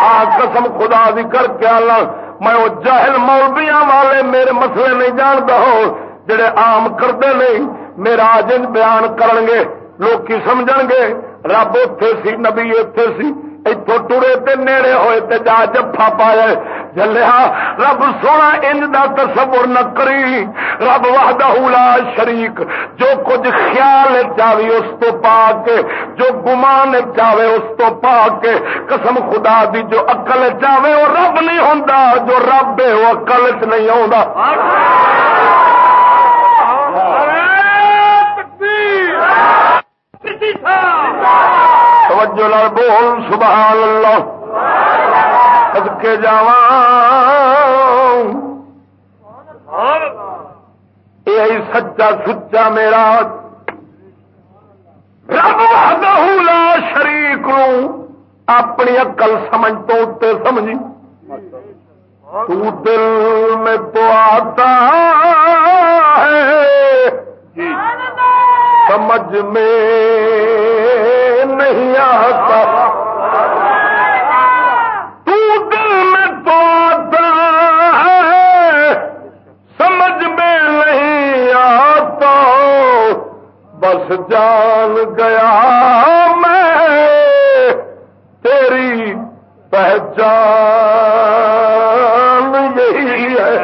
ہاں قسم خدا دی کر کے اللہ میں وہ جاہل مولبیاں والے میرے مسئلے نہیں جانتا ہوں جڑے آم کرتے نہیں، میرا جن بیان کرن گے لوگ سمجھ گے رب اتے سی، نبی اتے سی۔ اتو ٹورے تے نیڑے ہوئے تے جا جفا پایا جلیا ہاں، رب سونا انج دا تصور نہ کری۔ رب وحدہ لا شریک۔ جو کچھ خیال چاہے اس تو پا کے جو گمان چاہے اس تو پا کے قسم خدا دی، جو اقل چاہے وہ رب نہیں ہوں جو رب ہے وہ اقل چ نہیں آ توجہ لال بول سبحان اللہ۔ کے جا یہ سچا سچا میرا۔ رب لا شریک اپنی اقل سمجھ تو اتنے سمجھی۔ تو دل میں تو آتا ہے۔ سمجھ میں۔ نہیں آتا۔ تو دل میں تو آتا ہے۔ سمجھ میں نہیں آتا۔ بس جان گیا میں تیری پہچان یہی ہے۔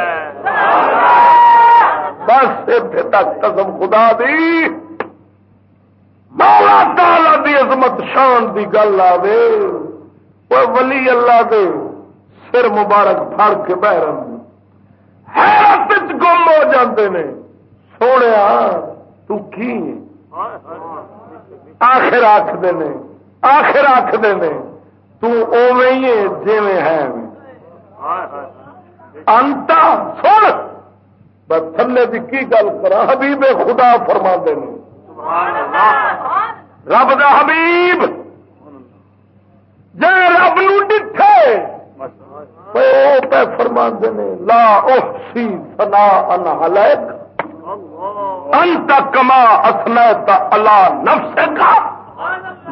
بس تک قسم خدا دی۔ مولا تالا عظمت شان دی گل آوے، وہ ولی اللہ دے سر مبارک پھڑ کے بہ حیرت گم ہو جاندے نے۔ سونے تو کی؟ آخر آخر نے، آخر آخر نے، تو اوے ہی جی ہے۔ انتا، سن! بس تھلے کی کی گل کرا حبیب خدا فرما دے رب دا حبیب۔ جی رب نو ڈٹھے۔ پہ فرما نے، لا احسی سنا انہلک انت کما اسنا اللہ نفس کا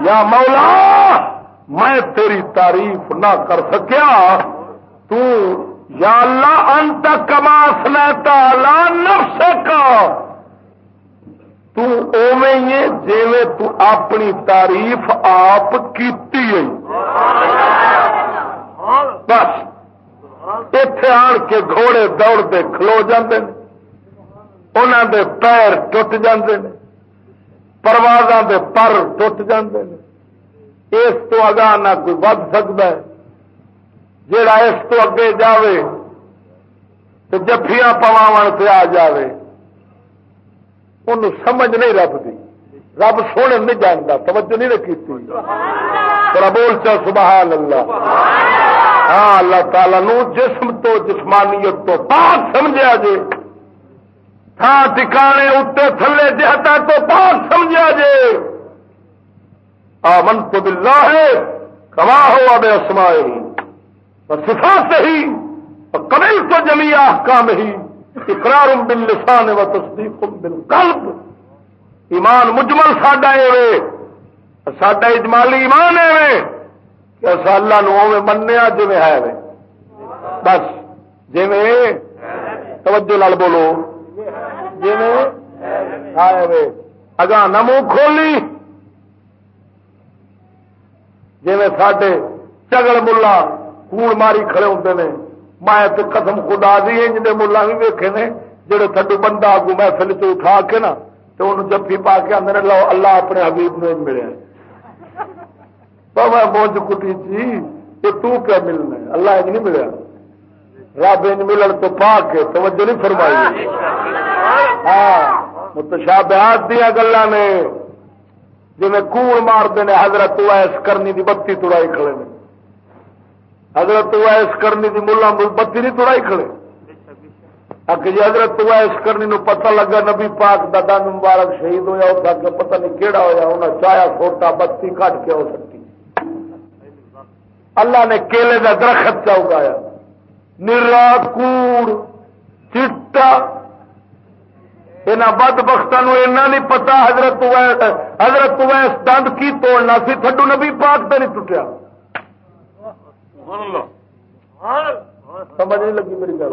یا مولا، میں تیری تعریف نہ کر سکیا۔ تو یا اللہ، انت کما سنتا لا نفس کا جی تو اپنی تعریف آپ کیتی ہے۔ بس اتے آن کے گھوڑے دوڑتے کھلو جاندے انہوں دے پیر ٹوٹ جاندے پروازوں دے پر ٹوٹ جاندے نے اس تو اگاہ نہ کوئی ود سکتا ہے۔ جڑا اس تو اگے جاوے، تو جفیاں پواو سے آ جاوے۔ ان سمجھ نہیں رب دی رب سونے نہیں جانتا توجہ نہیں رکھی تھوڑا بول چا سبحان اللہ ہاں اللہ تعالی نو جسم تو جسمانیت تو پاک سمجھا جے تھان ٹکانے اتنے تھلے جہتا تو پاک سمجھا جے آمن تو بلا ہے کما ہو اب اسمائے صفا سے ہی قبل تو جمی احکام ہی اقرار باللسان و تصدیق بالقلب. ایمان مجمل ساڈا ساڈا اجمالی ایمان ہے کہ اصا اللہ نو منیا جی ہے بس جی توجہ لال بولو۔ جی اگاں نہ منہ کھولی۔ جی سڈے چگل ملا، کوڑ ماری کھڑے ہوتے ہیں میں قسم خدا دی انج ملا بھی ویکے نے، جڑے تھڈو بندہ آگو محفل چ اٹھا کے نا تو انہوں جفی پا کے آدھے لو اللہ اپنے حبیب نے ملے میں مونج کٹی جی یہ تو کیا ملنا ہے؟ اللہ اج نہیں ملیا۔ رب انج ملن تو پا کے، توجہ نہیں فرمائی۔ ہاں متشابہات دیا گلا نے۔ جی کوڑ مارتے ہیں حضرت ایس کرنی دی بتی توڑائی کھڑے نے۔ حضرت وائس کرنی کی ملا بتی نہیں توڑائی کھڑے۔ جی حضرت وائس کرنی نو پتہ لگا نبی پاک دا دن مبارک شہید ہویا، اس کا پتہ نہیں کیڑا ہویا انہیں چایا چھوٹا بتی کٹ کے ہو سکتی۔ اللہ نے کیلے کا درخت چا اگایا۔ نرا کوڑ، چٹا۔ یہاں بد بختوں ایسا نہیں پتا حضرت ویس حضرت ویس دند کی توڑنا سی، تھڈو نبی پاک تو نہیں ٹوٹیا۔ سمجھ نہیں لگی میری گل۔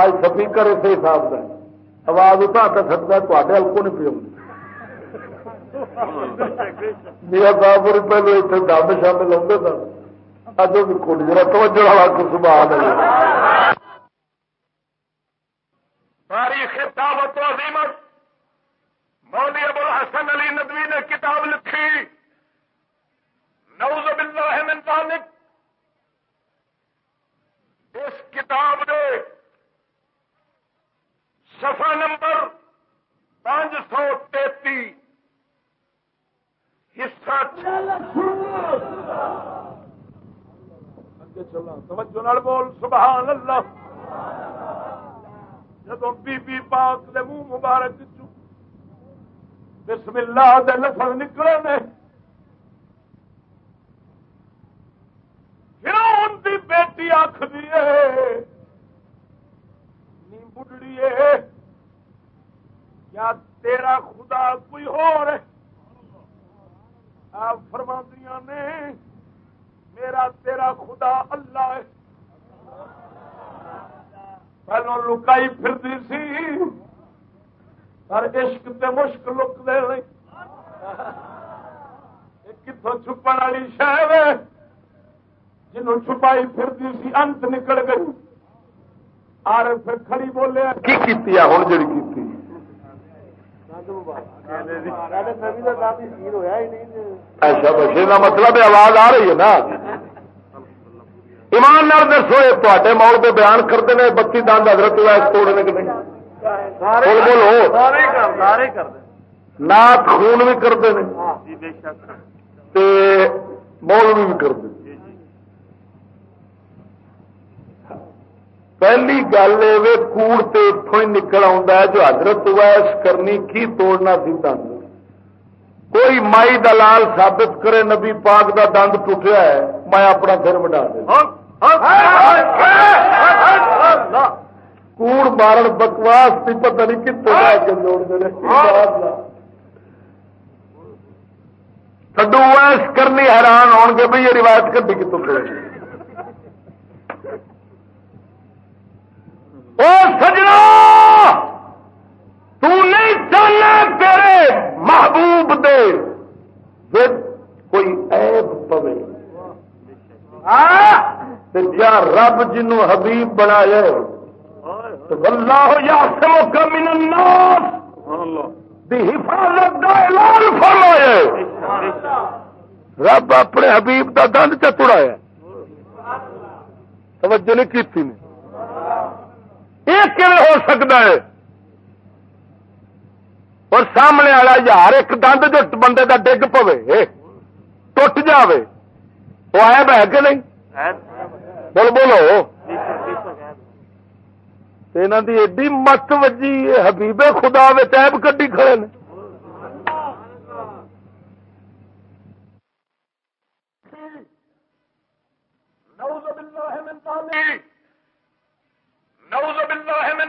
آج سپیکر اسی حساب کا آواز اتنا کر سکتا تے ہلکو نہیں پی میرا صاحب پہلے اتنے دم شامل ہوتے سن۔ اج وہ کھوٹ جا توجہ والا سبحان تاریخ دعوت و عظیمت۔ مولوی ابو الحسن علی ندوی نے کتاب لکھی۔ نوز باللہ من ذالک اس کتاب نے صفحہ نمبر پانچ سو تیتی حصہ توجہ بول، سبحان اللہ۔ جب بی بی پاک دے منہ مبارک بسم اللہ دے لفظ نکلے نے دی بیٹی آخ دیے بڑھڑی یا تیرا خدا کوئی ہو رہے آپ فرماندیاں نے، میرا تیرا خدا اللہ ہے۔ پہلو لکائی پھرتی سی، پر عشق تے مشک لک دے کتوں چھپن والی شہر جنہوں چھپائی پھرتی سی انت نکل گئی۔ آر پھر کھڑی بولے کی کیتی ہوں جڑی کی اچھا بچے کا مطلب آواز آ رہی ہے نا۔ ایمان نال دسو تے مول پہ بیان کرتے ہیں بتی دند حضرت توڑنے کے نہیں؟ بولو نات خون بھی کرتے ہیں مول بھی کرتے پہلی گل یہ کوڑ تو اتوں ہی نکل آ جو حضرت ویس کرنی کی توڑنا سی دند کوئی مائی دلال ثابت کرے نبی پاک دا دند ٹوٹیا ہے، میں اپنا سر مٹا دوں کوڑ مارن بکواس کی پتہ نہیں کتنے جوڑ دے سڈو ایس کرنی حیران ہو گے بھائی یہ روایت کدی کتوں او سجنا! تو نہیں چاہنا تیرے محبوب دے کوئی عیب پوے۔ جا رب جنو حبیب بنایا تو اللہ یا سمو کا من الناس۔ دی حفاظت دا اعلان فرمایا رب اپنے حبیب دا دند چڑا توجہ نہیں کی یہ ہو سکتا ہے؟ اور سامنے والا یار ایک دند جو بندے دا ڈگ پوے ٹوٹ جاوے۔ وہ آئے بہ کے نہیں؟ بول، بولو۔ یہاں کی ایڈی مت وجی حبیب خدا ویب کڈی کھڑے نے۔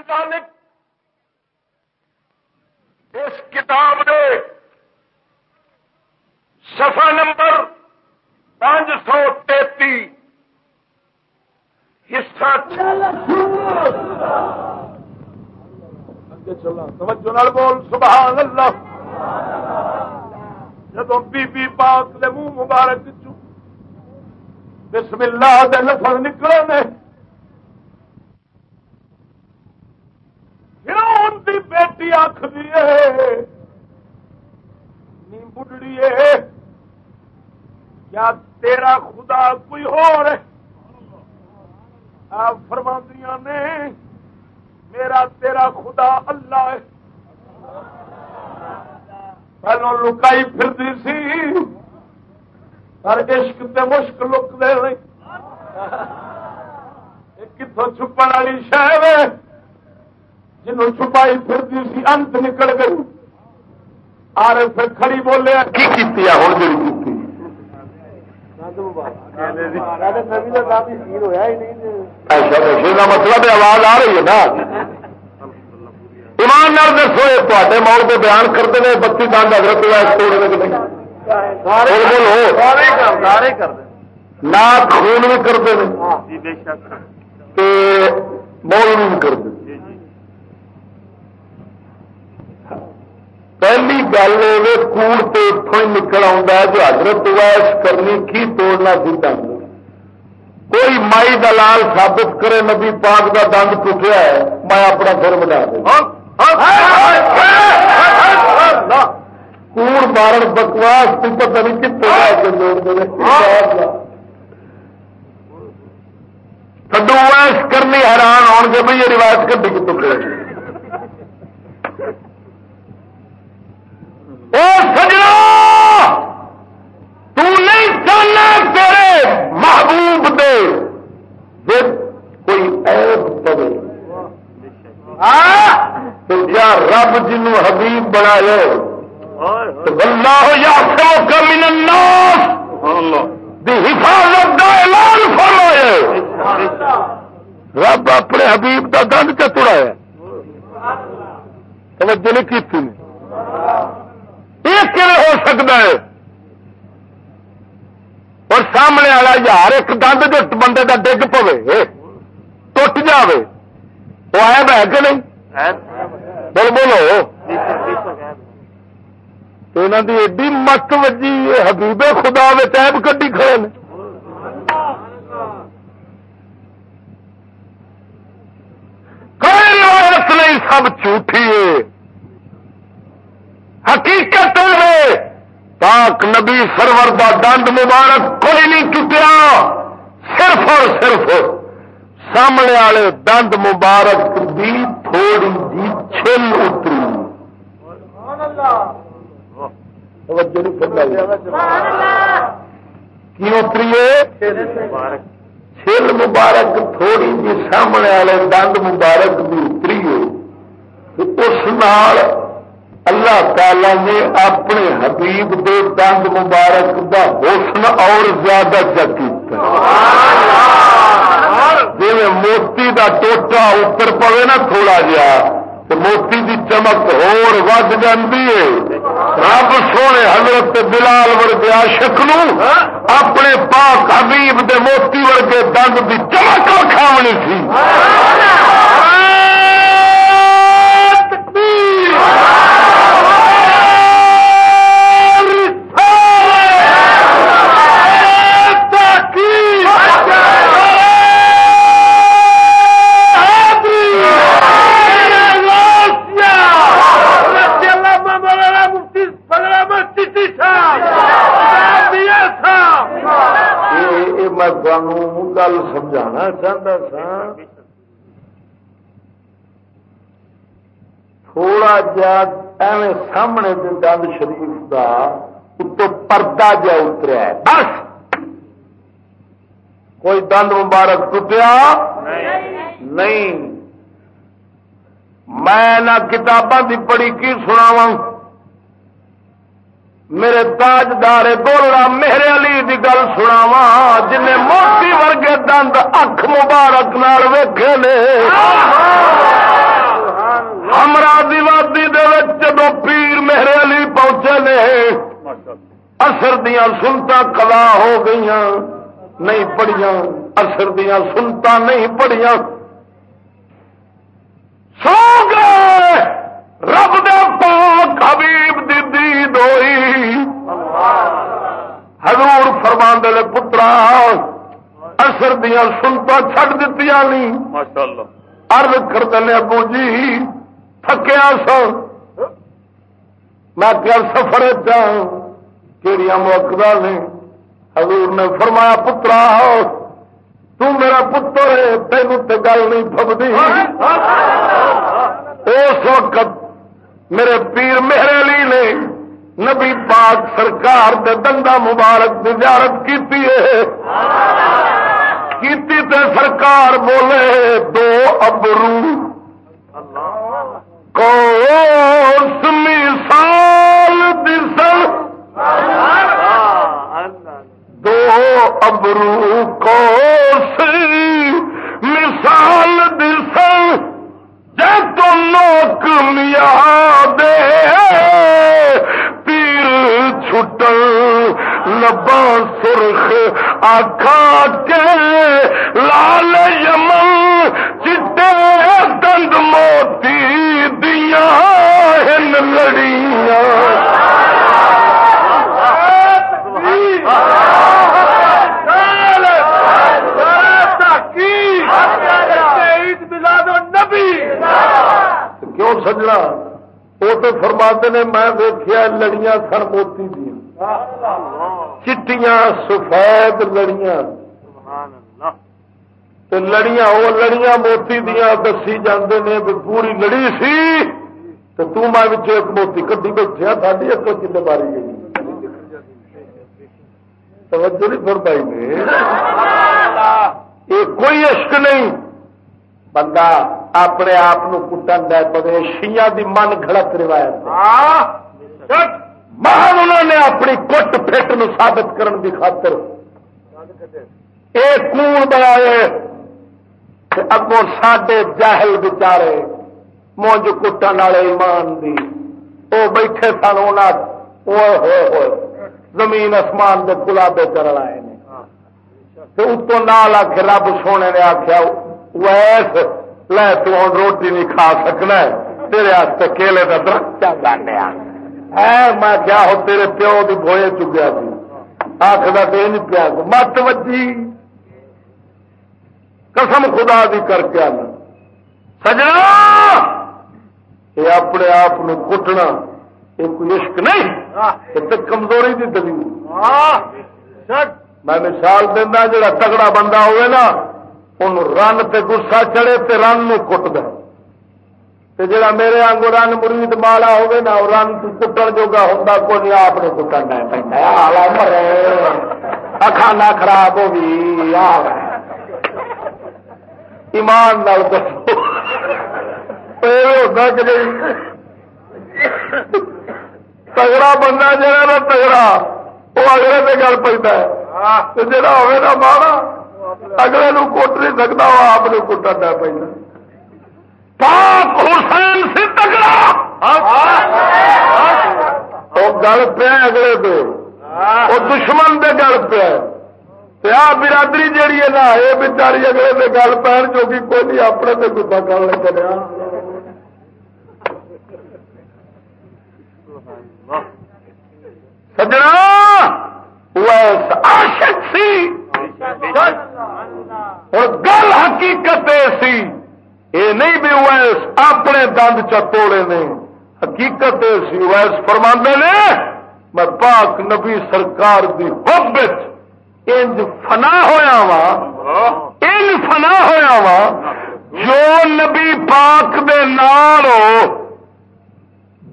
متعلق اس کتاب نے سفا نمبر پانچ سو تینتی حصہ توجہ نال بول، سبحان اللہ۔ جب بی بی پاک دے منہ مبارک چو بسم اللہ دے لفظ نکلے نے دی بیٹی آخ دیے نی بڑھڑی کیا تیرا خدا کوئی ہو رہے آپ فرماندیا نے، میرا تیرا خدا اللہ ہے۔ پہلو لکائی پھرتی سی، پر عشق تے مشک لک دے کتوں چھپن والی شہ جنوں چھپائی پھرتی سی، انت نکل گئی۔ آر پھر کھڑی بولے، کی کی ہوں جی مطلب آواز آ رہی ہے نا۔ ایماندار دسو تے مول کو بیان کرتے ہیں بتی دان حضرت نہ خون بھی کرتے ہیں۔ مول بھی کرتے پہلی گل کوڑ تو اتوں ہی نکل آ جو حضرت ویس کرنی کی توڑنا سی دند کوئی مائی دلال ثابت کرے نبی پاک کا دند ٹوٹیا ہے میں اپنا سر بنا دوں۔ کوڑ مارن بکواس تو پتہ نہیں کتنے تھڈو ویس کرنی حیران آن گے بھائی یہ روایت کدی کتنے سجنا! تو نہیں چاہنا تیرے محبوب دے۔ کوئی عیب پوے کیا رب جن حبیب بنا لے اللہ یا سو کا من الناس۔ دی حفاظت دا اعلان فرمایا رب اپنے حبیب دا دند چتڑا ہے توجہ نہیں کی سکتا ہے اور سامنے والا یار ایک دند جو بندے کا ڈگ پوے ٹوٹ جائے وہ آئے بہ کے نہیں بول بولو تو یہاں کی ایڈی مت وجی حبیب خدا ویب کدی کھڑے نے کوئی روایت نہیں سب جھوٹھی ہے حقیقت میں پاک نبی سرور دا دند مبارک کوئی نہیں ٹوٹیا صرف اور صرف سامنے والے دند مبارک بھی تھوڑی جی چھل اتری۔ کی اتری چھل مبارک تھوڑی جی سامنے والے دند مبارک بھی اتری اس نال اللہ تعالی نے اپنے حبیب دے دند مبارک دا حسن اور زیادہ چکیتا جی موتی دا ٹوٹا اتر پوے نا تھوڑا تو موتی دی چمک ہور ود جاندی ہے۔ رب سونے حضرت بلال ورگے عاشق نو اپنے پاک حبیب دے موتی ورگے دند کی چمک کھاونی تھی گل سمجھا چاہتا سا تھوڑا جا ایویں سامنے دند شریف کا اتو پردہ جا اتریا بس کوئی دند مبارک ٹوٹیا نہیں میں نہ کتاباں کی پڑھی کی سناواں میرے تاجدار گولڑا میرے علی دی گل سناوا جن موٹی ورگے دند اکھ مبارک نال ویکھے نے۔ ہمرا وادی جب پیر میرے علی پہنچے نے، اثر دیا سنتا کلا ہو گئی نہیں پڑھیا اثر دیا سنتا نہیں پڑھیا سو گئے، رب دے پاک حبیب دی دید ہوئی حضور فرمان دے پترا اثر دیا سنتا چھڈ دیتی نہیں۔ ارد کر دے ابو جی تھکیا سو میں کیا سفر کہڑی موقع نے۔ حضور نے فرمایا پترا تو میرا پتر ہے تینوں تے گل نہیں پبدی اس وقت میرے پیر میرے علی نے نبی پاک سرکار دے دندا مبارک تجارت کی سرکار بولے، دو ابرو۔ کو مثال دسل دو ابرو کو مثال دسل تو نوک میا دے۔ پیر لبا سرخ آخا کے لال یمن چٹے دند موتی دیا ہن لڑیاں۔ کیوں سجنا؟ وہ تو فرما نے، میں دیکھا لڑیاں سن موتی دیا چٹیاں، سفید لڑیاں۔ تو لڑیاں وہ لڑیاں موتی دیا دسی جاندے نے پوری لڑی سی۔ تو تم ایک موتی کدی بیٹھے ساری ایک کتنے ماری گئی۔ توجہ نہیں فرمائی نے۔ یہ کوئی عشق نہیں۔ بندہ اپنے آپ کٹن دے پے شیا دی من گڑت روایت مہان انہوں نے اپنی کٹ فٹ نو ثابت کرن دی خاطر ایک کون بنائے اگوں ساڈے جاہل بچارے مونج کٹن والے ایمان دی۔ وہ بیٹھے سن ہوئے ہوئے۔ زمین آسمان کے گلابے کرن آئے اتوں نال آ کے رب سونے نے آخیا ویس، لے تو روٹی نہیں کھا سکنا تیرے کیلے کا درخت چاہیے گانے میں کیا ہو تیرے پیو کی بوئے چکیا سی؟ آخر نہیں پیا مت وجی قسم خدا دی کر کے آنا۔ سجنا! یہ اپنے آپ کٹنا یہ کوئی عشق نہیں تو کمزوری کی دلیل۔ میں مثال دینا، جڑا تگڑا بندہ ہوئے نا ان رن تے گسا چڑے تے رن کٹ دیں دے جڑا میرے آنگ رن مرید مالا ہوگی نا رن کٹن جوگا ہوں کو نہیں آپ نے کٹن مرے اکھانا خراب ہوگی ایمان نال ہوتا کہ تگڑا بندہ جہاں نا تگڑا وہ اگلے پہ گل پہ جا ہوا ماڑا اگلے نو کوٹ نہیں سکتا وہ آپ کٹا ڈا پہ پاک حسین سے تگڑا۔ وہ گل پیا اگلے پہ وہ دشمن دے گل پیا۔ آ برادری جیڑی ہے نا یہ بچاری اگلے دے گل پہن جو کہ کوئی نہیں اپنے سے گا نہیں کریا سجنا عاشق سی۔ اور گل حقیقت سی یہ نہیں بھی ویس اپنے دند چتوڑے نے حقیقت سی، ویس فرما نے، میں پاک نبی سرکار دی حبت انج فنا ہویا وا انج فنا ہویا وا جو نبی پاک دے نال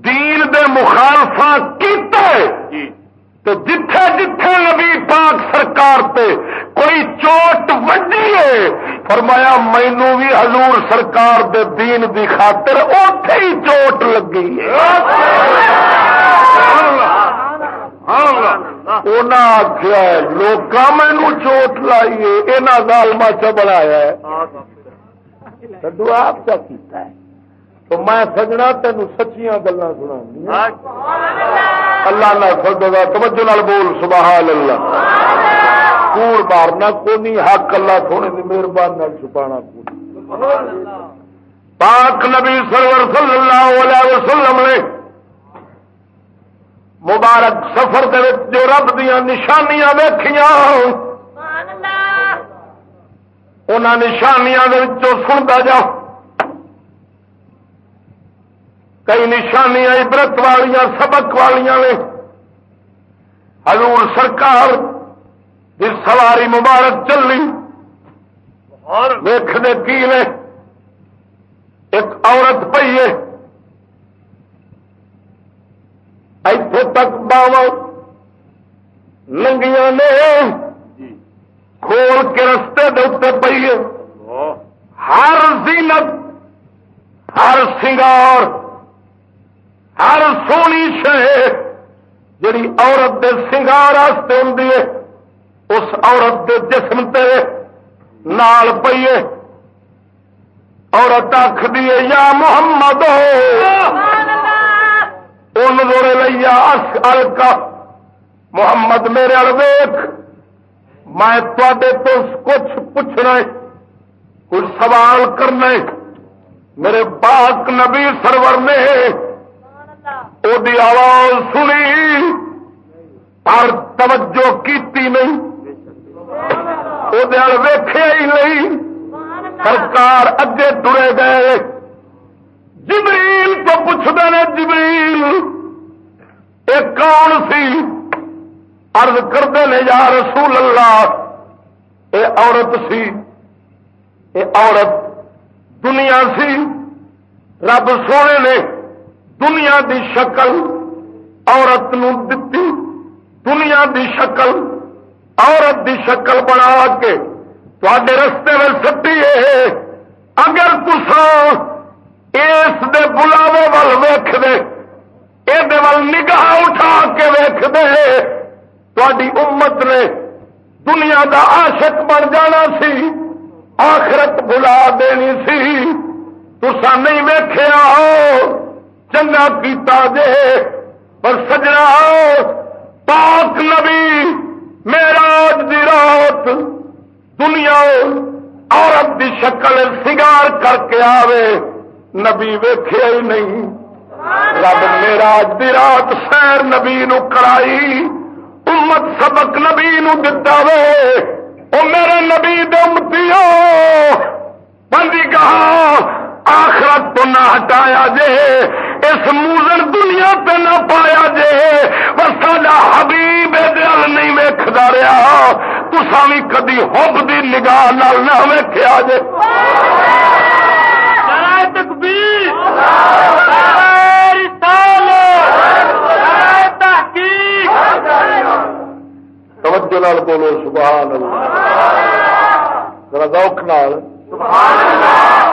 دین دے مخالفا کیتے جی۔ تو جتھے جتھے نبی پاک سرکار تے کوئی چوٹ وڈی ہے۔ فرمایا مینو بھی حضور سرکار دے دین دی خاطر اتے ہی چوٹ لگی آخیا لوگ مینو چوٹ لائیے یہاں ظالما چ بنایا آپ کیا کیتا ہے۔ تو میں سجنا تین سچیاں گلا سنا اللہ۔ نہ سدو گا توجہ نال بول سبحان اللہ۔ کوڑ مارنا، کونی حق اللہ سونے کی مہربانی چھپا کو پاک نبی سرور صلی اللہ علیہ وسلم نے مبارک سفر دے جو رب دیا نشانیاں ویخیا ان نشانیاں سنتا جاؤ کئی نشانیاں عبرت والیاں، سبق والیاں نے۔ حضور سرکار کی سواری مبارک چلی۔ اور ویخنے کی نے ایک عورت پی ہے۔ تک باوا ننگیاں نے کھول کے رستے دے پی ہے۔ ہر زینت ہر سنگار ہر سونی شہ جڑی عورت دے سنگار ہوں اس عورت دے جسم تے نال پیے عورت آخ دیے یا محمد لوڑے لیا کا محمد میرے ویخ میں تے تو کچھ پوچھنا کچھ سوال کرنا میرے پاک نبی سرور نے آواز سنی پر توجہ کیتی نہیں۔ وہ ویخیا ہی نہیں سرکار اگے ترے گئے جبریل تو پوچھتے ہیں جبریل یہ کون سی ارد کرتے ہیں یا رسول اللہ یہ عورت سی یہ عورت دنیا سی رب سونے نے دنیا دی شکل عورت نو دتی دنیا دی شکل عورت دی شکل بنا کے تے رستے میں سٹی ہے۔ اگر کسا اس دے بلاوے وال ویخ دے یہ نگاہ اٹھا کے ویخ دے تاری امت نے دنیا دا عاشق بن جانا سی، آخرت بلا دینی سی۔ تسا نہیں ویخیا چنگا کیتا جے، پر سجنا پاک نبی میراج دی رات دنیا عورت دی شکل سنگار کر کے آوے نبی ویخیا ہی نہیں۔ رب میراج دی رات سیر نبی نو کرائی امت سبق نبی نو دتا وے۔ او میرے نبی دمتی بندی کہا آخرت تو نہ ہٹایا جے اس موزن دنیا پہ نہ پایا جے۔ پر ساڈا حبیب دل نہیں ویکھدا رہا تسا بھی کدی حب دی نگاہ نال نہ ویکھیا جے۔ تکبیر توجہ نال بولو سبحان اللہ۔ ذرا ذوق نال۔ سبحان اللہ۔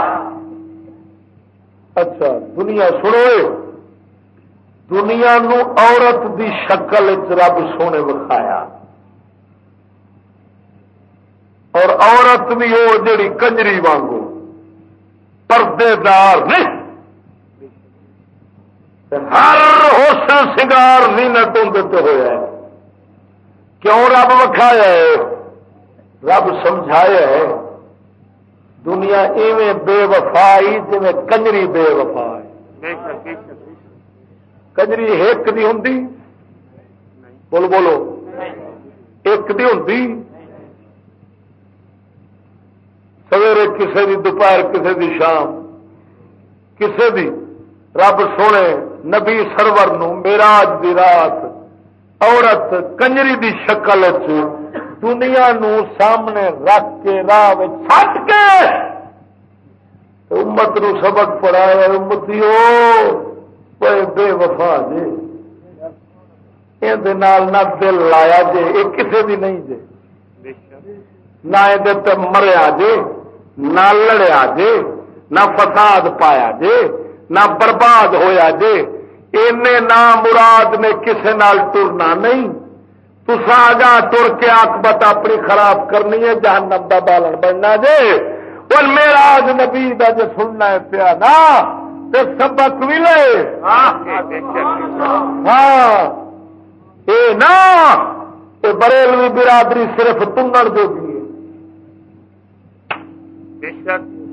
اچھا دنیا سنو۔ دنیا نو عورت دی شکل رب سونے وکھایا۔ اور عورت بھی وہ جڑی کنجری وانگو۔ پردے دار نہیں ہر حسن سنگار زینت دیتے ہوئے ہے۔ کیوں رب وکھایا ہے؟ رب سمجھایا ہے۔ دنیا ایویں بے وفائی جی کنجری بے وفا ہے کنجری ایک دی ہوں بولو بولو۔ ایک دی ہوں سویرے کسی دی دوپہر کسی دی شام کسی دی رب سونے نبی سرور نو میراج دی رات عورت کنجری دی شکل دنیا نو سامنے رکھ کے راہ چھٹ کے امت نو سبق پڑھایا امتی بے وفا جی یہ نہ دل لایا جے یہ کسی بھی نہیں جے۔ نہ یہ مریا جے، نہ لڑیا جے، نہ فساد پایا جے، نہ برباد ہویا جے۔ نہ مراد نے کسے نال ٹرنا نہیں۔ تسا جا تر کے آکبت اپنی خراب کرنی ہے، جہنم دا بالن بننا جے۔ اور میرا آج نبی دا جو سننا ہے پیا نا تو سبق بھی لے۔ ہاں اے نا، اے بریلوی برادری صرف تنڑ جو بھی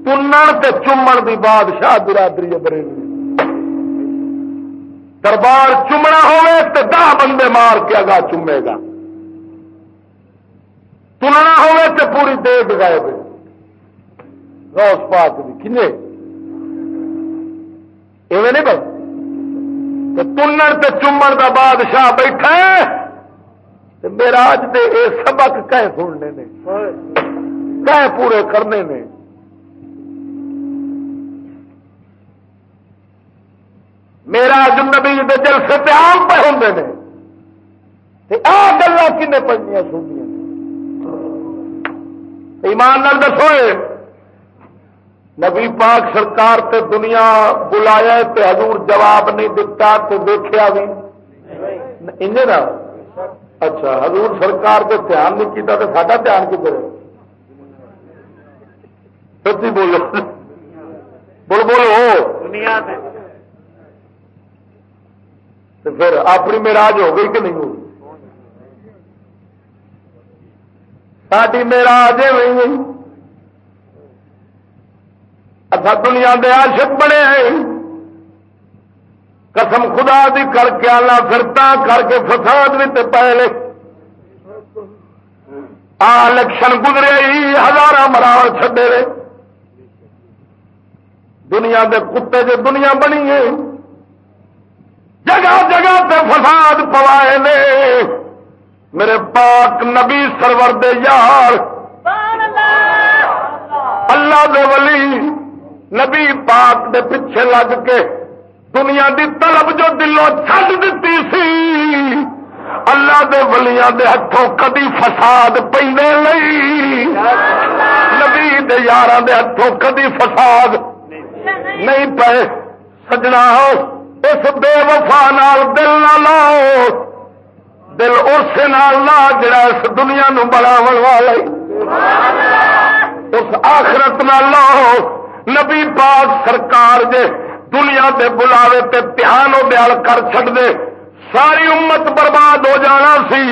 تنڑ تے چومن دی بادشاہ برادری ہے بریلوی۔ دربار چومنا ہوئے تو دہ بندے مار کے اگا چومے گا۔ تلنا ہوئے تو پوری دیگ گائے گے روس پاک بھی کھنے ایویں نہیں بھائی۔ تنر تے چومن کا بادشاہ بیٹھا ہے۔ میرا دے اے سبق کہ سننے نے۔ کہ پورے کرنے نے۔ میرا نبی دے جلسے تے عام پہ ہوں نے۔ آ گلا کن پڑھنیا سنیا ایمان نال دسو نبی پاک سرکار تے دنیا بلایا تے حضور جواب نہیں دتا تو دیکھا بھی نا اچھا حضور سرکار کے دھیان نہیں کیتا تو ساڈا دھیان کدھر سچی بولو۔ بول بولو دنیا پھر اپنی میراج ہو گئی کہ نہیں ہوگی ساری میرا آج اچھا دنیا دے عاشق بنے قسم خدا دی کر کے آنا پھرتا کر کے فساد بھی تے پہلے آ الیکشن گزرے ہی ہزار مراو چھڈے رہے دنیا دے کتے جو دنیا بنی ہے، جگہ جگہ تے فساد پوائے نے میرے پاک نبی سرور دے یار، اللہ دے ولی، نبی پاک دے پیچھے لگ کے دنیا دی طلب جو دلوں چھڈ دیتی سی، اللہ دے ولیاں دے ہاتھوں کدی فساد پہ نبی دے یار دے ہاتھوں کدی فساد نہیں پے۔ سجنا اس بے وفا نال دل نہ لاؤ۔ دل اس لا جڑا اس دنیا نو بڑھاو والا اس آخرت نہ لو نبی پاک سرکار دے دنیا دے بلاوے تے دھیان دیال کر چھڑ دے۔ ساری امت برباد ہو جانا سی۔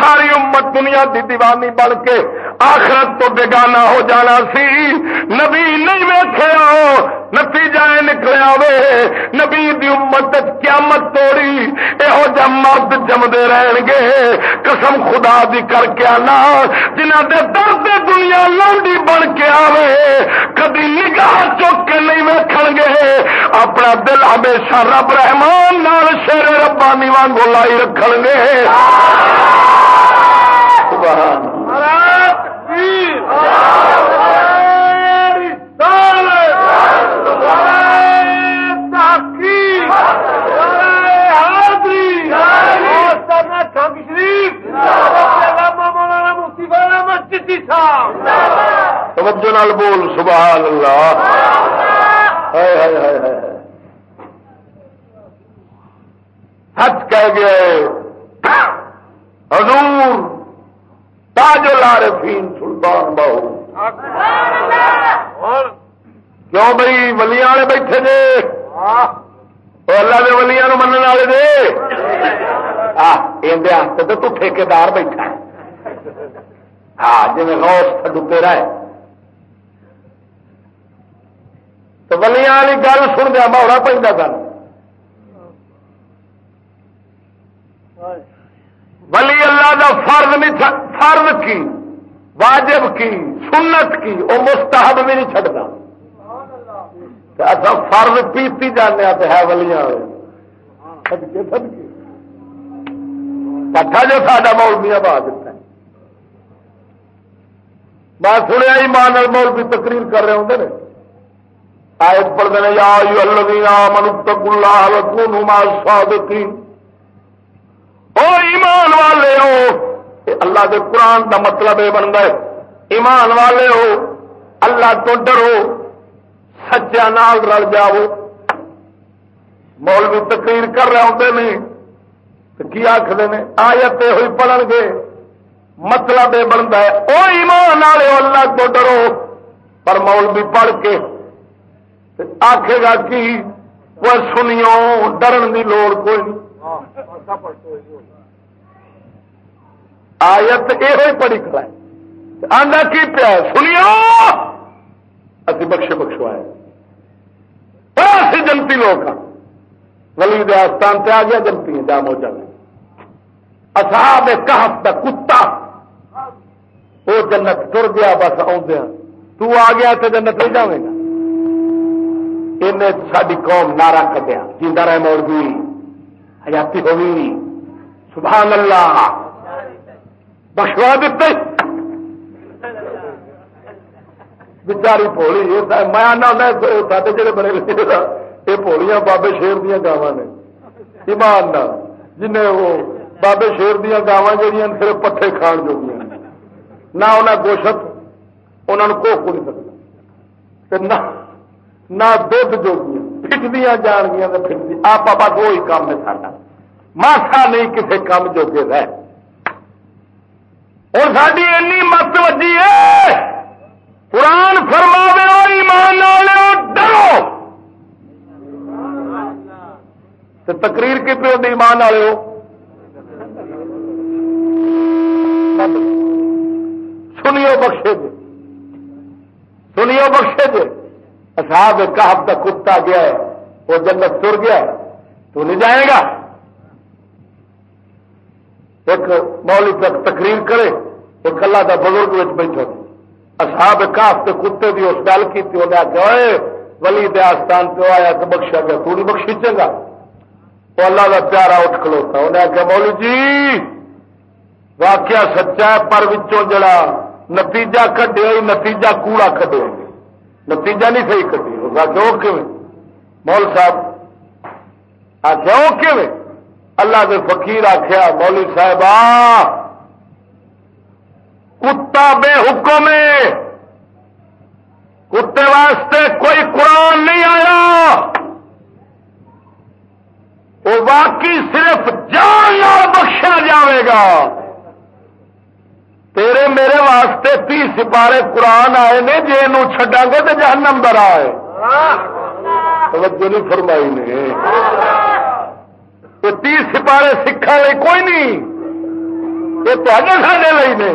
ساری امت دنیا دی دیوانی بن کے آخرت تو بےگانا ہو جانا سی۔ نبی نہیں ویخیا نتیجہ نکلیا وے نبی دی امت قیامت توڑی۔ یہو جہ مرد جمدے رہن گے۔ قسم خدا دی کر کے آنا۔ جنہ دے درد دنیا لانڈی بن کے آوے، کدی نگاہ چک کے نہیں ویکھ گے۔ اپنا دل ہمیشہ رب رحمان نال شیر ربانی وانگو لائی رکھ گے۔ سبحان توجہ نال بول، سبحان اللہ۔ سچ کہہ گیا حضور، تاج العارفین سلطان بہو کیوں بھائی؟ ولیاں والے بیٹھے جے۔ اللہ کے ولیا من والے دے تو ٹھیکار بیٹھا۔ ہاں جی روس تھڈو تیرا ہے تو ولیاں والی گل سن دیا مہورا پہ گل۔ ولی اللہ کا فرض نہیں فرض کی، واجب کی، سنت کی وہ مستحب بھی نہیں چڑھتا اچھا فرض پیتی جانے تو ہے ولیاں کٹھا جو ساڈا مول بھی آباد۔ دیتا میں سنیا ہی ماں مول بھی تقریر کر رہے ہوں آیت پڑھتے ہیں، یا الذین آمنوا اتقوا اللہ وکونوا مع الصادقین۔ او ایمان والے ہو۔ اللہ کے قرآن دا مطلب یہ بنتا ہے۔ ایمان والے ہو، اللہ تو ڈرو، سچا نال رل جاؤ۔ مولوی تقریر کر رہے ہوتے ہیں تو کی آخر نے؟ آیت ہوئی پڑھ گے۔ مطلب یہ بنتا ہے۔ وہ ایمان والے اللہ تو ڈرو۔ پر مولوی پڑھ کے آخے گا کہ وہ سنیو، ڈرن کی لوڑ کوئی نہیں۔ آیت یہ پڑی کھڑا ہے۔ کی پیا سنیو ابھی بخشے بخشو آئے بڑا جنتی لوگ ولی آستان سے آ گیا جنتی جا موجہ میں۔ اصحاب کہف کا کتا۔ وہ جنت تر گیا، بس آدھا تو آ گیا تو جنت نہیں جائے گا۔ انہیں ساری قوم نعرہ کٹیا جیتا رہے مور بھی حیاتی ہوئی۔ سبحان اللہ۔ بخشوا دیتے۔ بچاری پولی میں سارے جڑے بڑے یہ پولیاں بابے شیر دیا گاوا نے۔ ایمان جن وہ بابے شیر دیا گاوا جہیا صرف پٹھے کھان جو نہ انہیں گوشت انہوں کو نہیں سکتا۔ نہ دھد جو پھٹدیا جان گیا آپ بس وہی کام ہے سارا ماسا نہیں کسی کام جوگے رہ۔ اور ساری اینی مت وجی ہے، قرآن فرما ایمان ڈرو۔ تقریر کی پیو ایمان والے ہو؟ سنیو بخشے جی سنیو بخشے جی اصحاب کہب کا کتا گیا ہے، وہ جنت تر گیا ہے۔ تو نہیں جائے گا؟ ایک مولی تک تقریر کرے، ایک اللہ کا بزرگ بیٹھا اصحاب کاف کے کتے کی اس گل کی انہیں آخیا ولی دے آستان پہ آیا تو بخشا گیا، تو نہیں بخشی چنگا؟ تو اللہ کا پیارا اٹھ کھلوتا انہیں آخیا مولی جی واقعہ سچا ہے، پر وچوں جڑا نتیجہ کڈیا نتیجہ کوڑا کڈیا نتیجہ نہیں صحیح کٹی مول صاحب آخیا وہ کیون اللہ کے فقیر آخیا مولی صاحب کتا بے حکم کتے واسطے کوئی قرآن نہیں آیا۔ وہ باقی صرف جان بخشا جاوے گا۔ تیرے میرے واسطے تی سپارے قرآن آئے نے جی یہ چڈا گے تو جہنم در آئے۔ توجہ نہیں فرمائی نے۔ تو تی سپارے سکھا لی کوئی نہیں۔ یہ تو سارے لی نے۔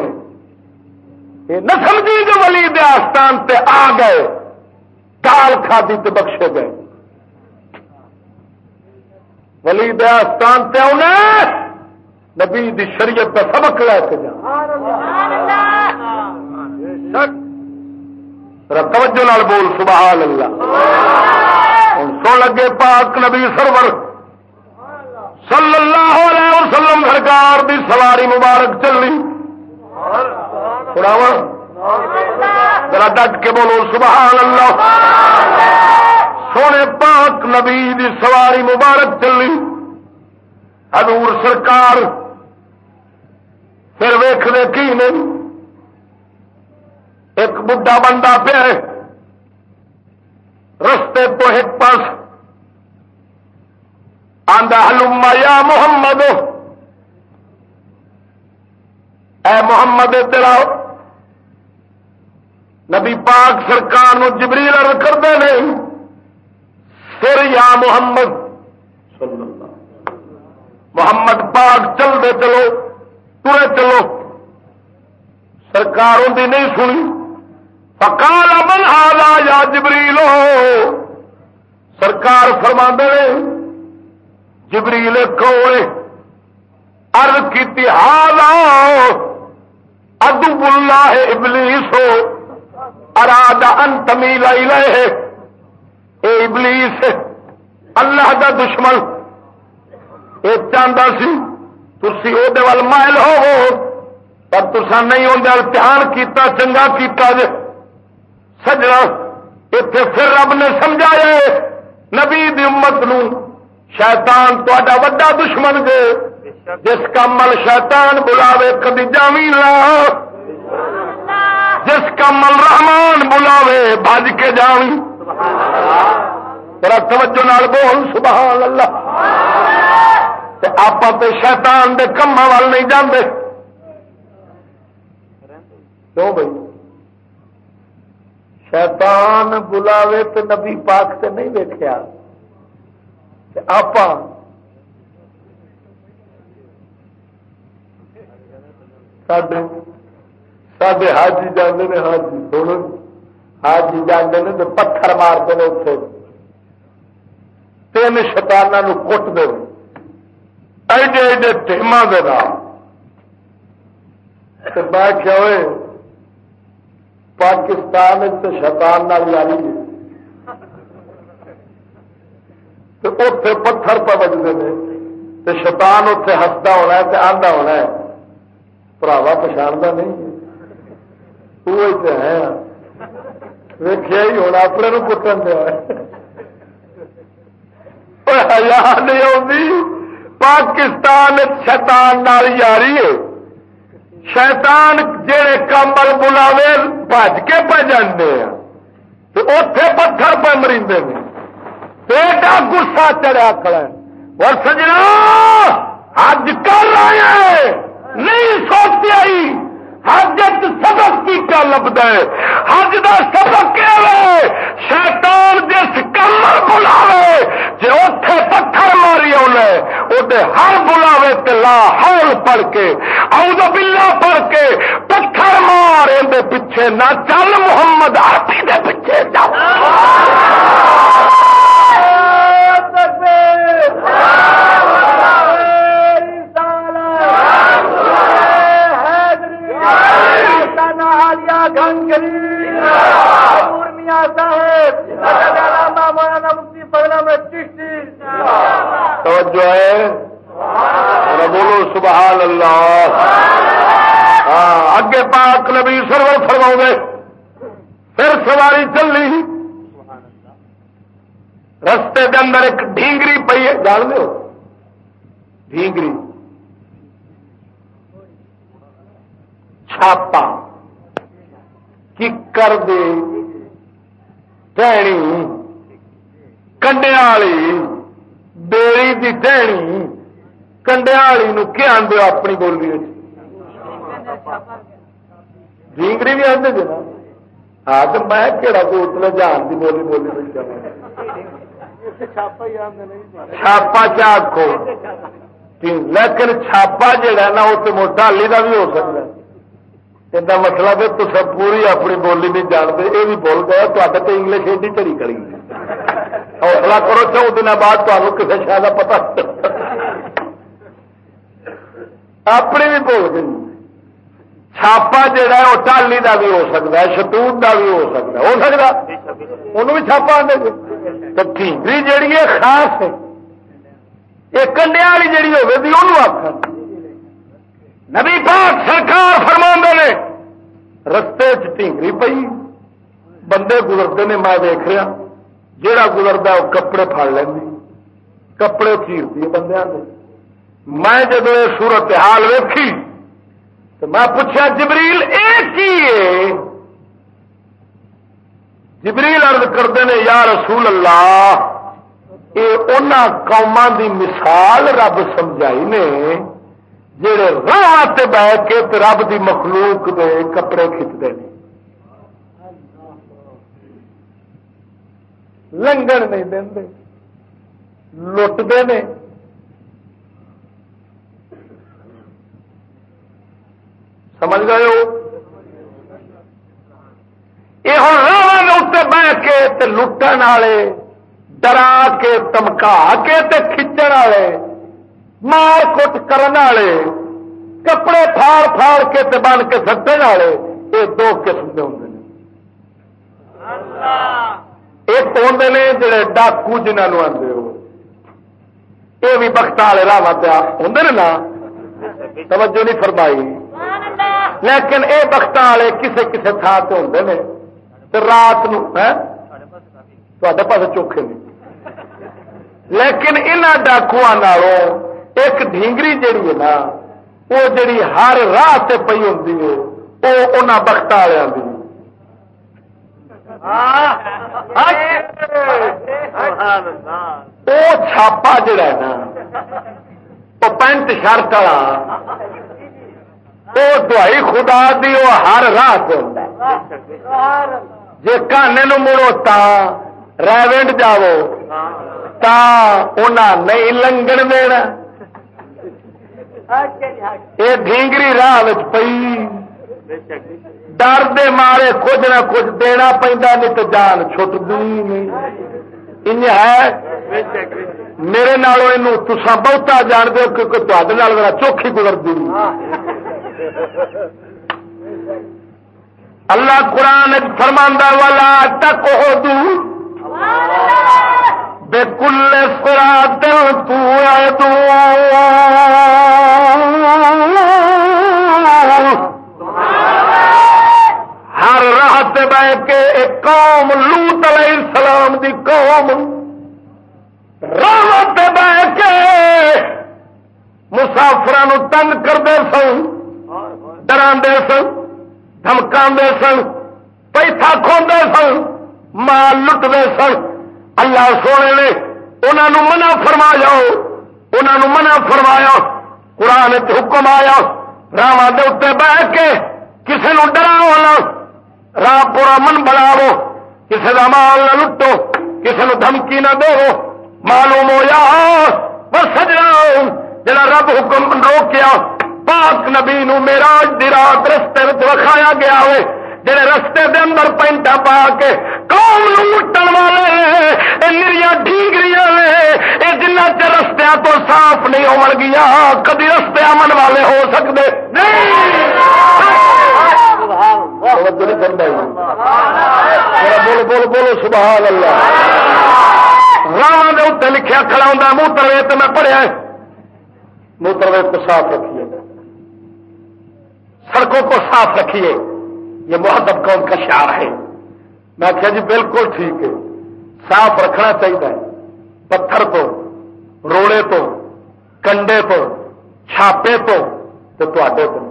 یہ نہ سمجھی جو ولی دے آستان تے آ گئے۔ کال کھادی تے بخشے گئے۔ ولی دے آستان تے انہیں نبی دی شریعت کا سبق لے کے جا۔ توجہ نال بول سبحان اللہ سو لگے پاک نبی سرور. صلی اللہ علیہ وسلم سرکار دی سواری مبارک چلی ذرا ڈٹ کے بولو سبحان اللہ سونے پاک نبی دی سواری مبارک چلی حضور سرکار پھر ویخ کی نہیں؟ ایک بڑھا بندہ پیا رستے تو ایک پاس ہلوما یا محمد! اے محمد، تیرا نبی پاک سرکار جبریل ارد کرتے ہیں سر یا محمد! محمد پاک چل دے چلو ترے چلو۔ سرکار دی نہیں سنی۔ پکال امن آ یا جبریل سرکار فرما دے جبریل کوئے ارد کی حال ادب اللہ ابلیس ہو اراد ان تمیل اے ابلیس، اللہ دا دشمن یہ چاہتا سی تھی وہ مائل ہو پر تسا نہیں اندر دھیان کیتا، چنگا کیتا جے۔ سجنا اتے پھر رب نے سمجھایا نبی دی امت نو شیطان تا وا دشمن جے جس کا مل شیطان بلاوے کدی جامی لا جس کا مل رحمان بلاوے بج کے جاوی تیرا توجہ نال بول سبحان اللہ۔ آپ شیطان دے کما وال نہیں جاندے۔ کیوں بھائی؟ شیطان بلاوے تو نبی پاک سے نہیں دیکھا آپ سڈے حاجی جانے نے حاجی سن حاجی جانے نے تو پتھر مارتے ہیں اتنے تین شتانوں کٹ دے۔ ایڈے ایڈے ٹیما دے میں کیا ہوئے پاکستان شیطان نال یاری اتے پتھر پہ بجتے ہیں تو شیطان اتے ہستا ہونا ہے آدھا ہونا ہے۔ پراوا پچھاڑتا نہیں وہ ہے ویخیا ہی ہونا، اپنے کٹن دیا نہیں آتی پاکستان شیطان نال یاری ہے۔ شیطان جہے کمبل بلاوے بج کے پہ جانے اتے پتھر پہ مریندے ایڈا گسا چڑیا کھڑا اور سجنا اج کر رہے نہیں سوچتے آئی۔ حج سبق کی کیا لبد ہے حج کا سبق کیا شیطان جس کم بلاوے جی اتے پتھر ماری آنے وہ ہر بلاوے لا ہول پڑ کے آؤ بلا پڑ کے پتھر مار دے پیچھے نہ چل محمد آپ دے پیچھے جاؤ توجہ ہے؟ بولو سبحان اللہ! ہاں اگے پاک نبی سرور فرما گے پھر سواری چلی۔ رستے کے اندر ایک ڈھینگری پی ہے جان دو ڈھینگری۔ چھاپا کر دے ٹہنی کنڈیا والی بیڑی کی ٹہنی کنڈیا والی کیا آدھے اپنی بولی ڈینگری بھی آدھے جی ہاں تو میں کہڑا کوتلا جان کی بولی بولی چھاپا کیا آخو لیکن چھاپا جہا نا وہ تو موٹا کا بھی ہو سکتا ہے یہ مطلب ہے تو سب پوری اپنی بولی نہیں جانتے یہ بھی بول گیا تو انگلش ایڈی چڑی کری حوصلہ کرو چود دن بعد تمہیں کسی شاید کا پتا اپنی بھی بول گئی چھاپا جہا ہے وہ ٹالی کا بھی ہو سکتا ہے شتوت کا بھی ہو سکتا ہے ہو سکتا انہوں بھی چھاپا آدھے تو ٹھیکری جیڑی ہے خاص ہے یہ کنڈیا والی جیڑی ہوگی انہوں آخر نبی پاک سرکار فرما نے، رستے چینگری پی بندے گزرتے نے، میں دیکھ رہا جہا گزرتا وہ کپڑے پڑ لینی کپڑے چیرتی بندے میں جب سورت حال ویکھی، تو میں پوچھا، جبریل یہ جبریل ارد کرتے ہیں یا رسول اللہ یہ ان قوما دی مثال رب سمجھائی نے۔ جڑے راہ بہ کے رب دی مخلوق دے کپڑے کھچتے ہیں۔ لنگن نہیں دے لٹتے ہیں۔ سمجھ گئے ہو؟ یہ ہوں اتنے بہ کے لٹن والے، ڈرا کے تمکا کے کھچن والے۔ مار کٹ کرنے والے کپڑے پھاڑ پھاڑ کے تے بن کے سٹن والے یہ دو قسم کے ہوں ایک ہوں نے جڑے ڈاکو جنہوں آتے ہو یہ بھی بخت والے راہ پیا ہوں نا توجہ نہیں فرمائی لیکن اے بخت والے کسے کسے تھان سے ہوں نے رات پاس چوکھے نہیں لیکن ان ڈاکو ایک ڈھینگری جیڑی ہے نا وہ جڑی ہر راہ سے پی ہوں وہ ان بخت والوں وہ چھاپا جڑا ہے نا وہ پینٹ شرٹ والا وہ دوائی خدا دی وہ ہر راہ سے جی کانے مڑو تا ریونڈ جاؤ تا نہیں لنگن دینا۔ یہ ڈھینگری راہ پی ڈر دے مارے کچھ نہ کچھ دینا پہ نہیں تو جان چھٹ دی۔ ہے، میرے نالوں تسا بہتا جان دو کیونکہ تے چوکھی گزرتی۔ اللہ قرآن فرماندار والا تک ہو دوں بے کل سرا دل ہر راہ بہ کے ایک قوم لوت علیہ السلام دی قوم راہ بہ کے مسافر تنگ کرتے سن ڈرا سن دمکا سن پیسہ کھوندے سن، مال لٹتے سن۔ اللہ سونے نے انہوں منع فرما جاؤ انہوں منع فرمایا، قرآن حکم آیا راہ اتنے بہ کے کسی نو ڈراؤ راہ پورا من بناو کسی کا مال نہ لٹو کسی نو دھمکی نہ دو، معلوم ہو جا بس سجنا، جڑا رب حکم روکیا، پاک نبی نو میرا رات رستے وکھایا گیا ہوئے۔ جڑے رستے دے اندر پینٹا پا کے قوم لٹن والے نریا ڈیگری یہ جنہ چر رستیا تو صاف نہیں ہو گیا کدی رستے امن والے ہو سکتے بولو بولو بولو سبحان اللہ راہ کے اتنے لکھا کھڑا ہوں موتر ویت میں پڑھیا موتر ویت کو صاف رکھیے۔ سڑکوں کو صاف رکھیے۔ یہ محبت قوم کا شعر ہے۔ میں کہا جی بالکل ٹھیک ہے۔ صاف رکھنا چاہیے۔ پتھر تو، روڑے تو، کنڈے تو، چھاپے تو تو عمر۔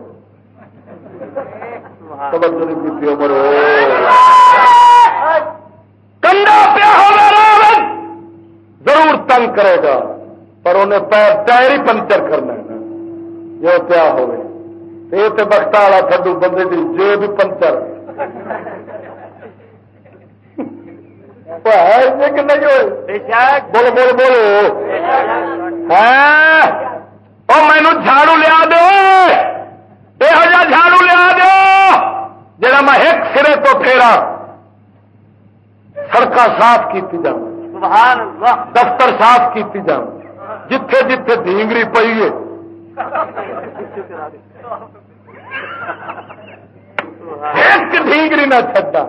کنڈا پیا ہوگا ضرور تنگ کرے گا، پر انہیں پیر ٹائر ہی پنچر کرنا ہے۔ جو پیا ہوئے۔ یہ تو بخت والا تھڈو بندے کی جیب پنچر۔ بولو بولو بولو۔ مینو جھاڑو لیا دو یہ جھاڑو لیا دو جا میں ایک سرے تو پھیرا۔ سڑک صاف کی جان دفتر صاف کی جان جتھے جتھے دینگری پی ہے۔ ایک ڈھیگری نہ چڈا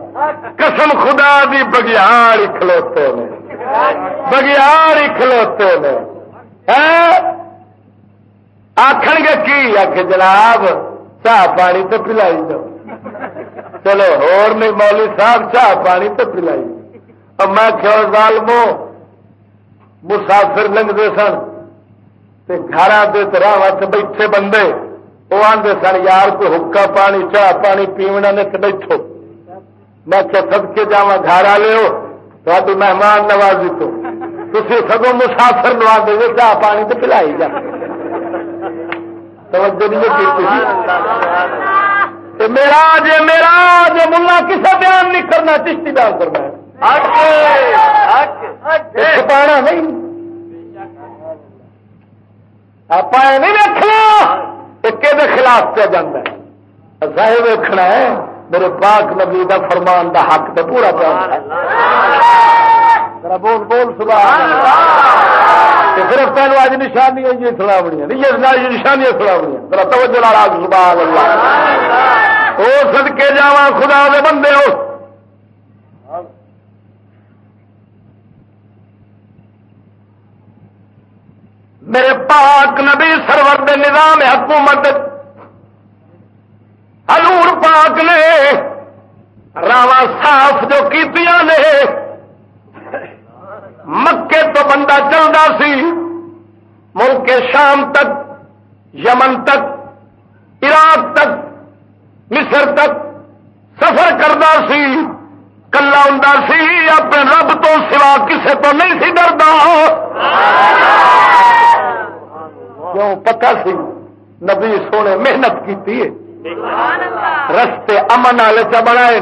قسم خدا دی بگیار کھلوتے نے۔ بگیار کھلوتے نے۔ آخر گے کی؟ آخ جناب، چاہ پانی تو پلائی دو۔ چلو اور نہیں مولی صاحب، چاہ پانی تو پلائی۔ اور میں کھو ظالمو مسافر لنگتے سن۔ گھر آتے راہ بیٹھے بندے۔ وہ آدھے سن یار کوئی حکا پانی چاہ پانی پیونا نے بیٹھو میں کیا سب کے جا گھر والے ہو تاری مہمان نوازی تو تھی سگوں مسافر نواز دے چاہ پانی تو پلائی جا توجہ نہیں میرا جی میرا جو ملا کسا بیان نہیں کرنا چشتی بیان کرنا پانا نہیں آپ نہیں رکھنا ایک خلاف پہ جانا ظاہر ویکنا ہے میرے پاک نبی دا فرمان دا حق تو پورا پیا بول بول صرف پہلو آج نشانی ہے یہ سلاوڑیاں نہیں نشانیاں سلاوڑیاں ذرا توجہ لا سبحان اللہ۔ او صدقے جاواں خدا دے بندے ہو۔ میرے پاک نبی سرور دے نظام حکومت ہلور پاک نے راوا صاف جو کیتیاں نے، مکے تو بندہ چلتا سی، ملک شام تک، یمن تک، عراق تک، مصر تک سفر کرتا سی، کلا ہوں سی، اپنے رب تو سوا کسے تو نہیں سی ڈردا۔ کیوں؟ پتا سی نبی سونے محنت کی رستے امن والے چ بنائے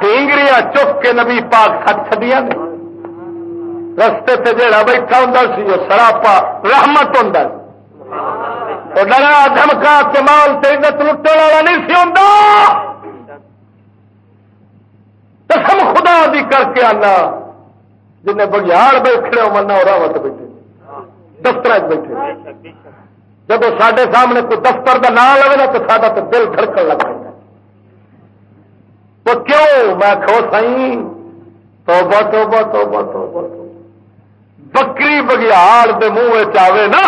ٹینگریاں چک کے نبی پاک سچ چڈیا نے۔ رستے سے جڑا بیٹھا ہوں سی وہ سراپا رحمت ہوں ڈرا دھمکا کے مال عزت لٹنے والا نہیں سی ہوں قسم خدا دی کر کے آنا۔ جنہیں بگیاڑ بیٹھے ہو منا اور راوت بیٹھے۔ دفتر بیٹھے جب سڈے سامنے کوئی دفتر کا نام لگے نا تو سارا تو دل دھڑکن لگ جائے تو کیوں؟ میں کھو سی توبہ توبہ توبہ توبہ بکری بگیال کے منہ آئے نا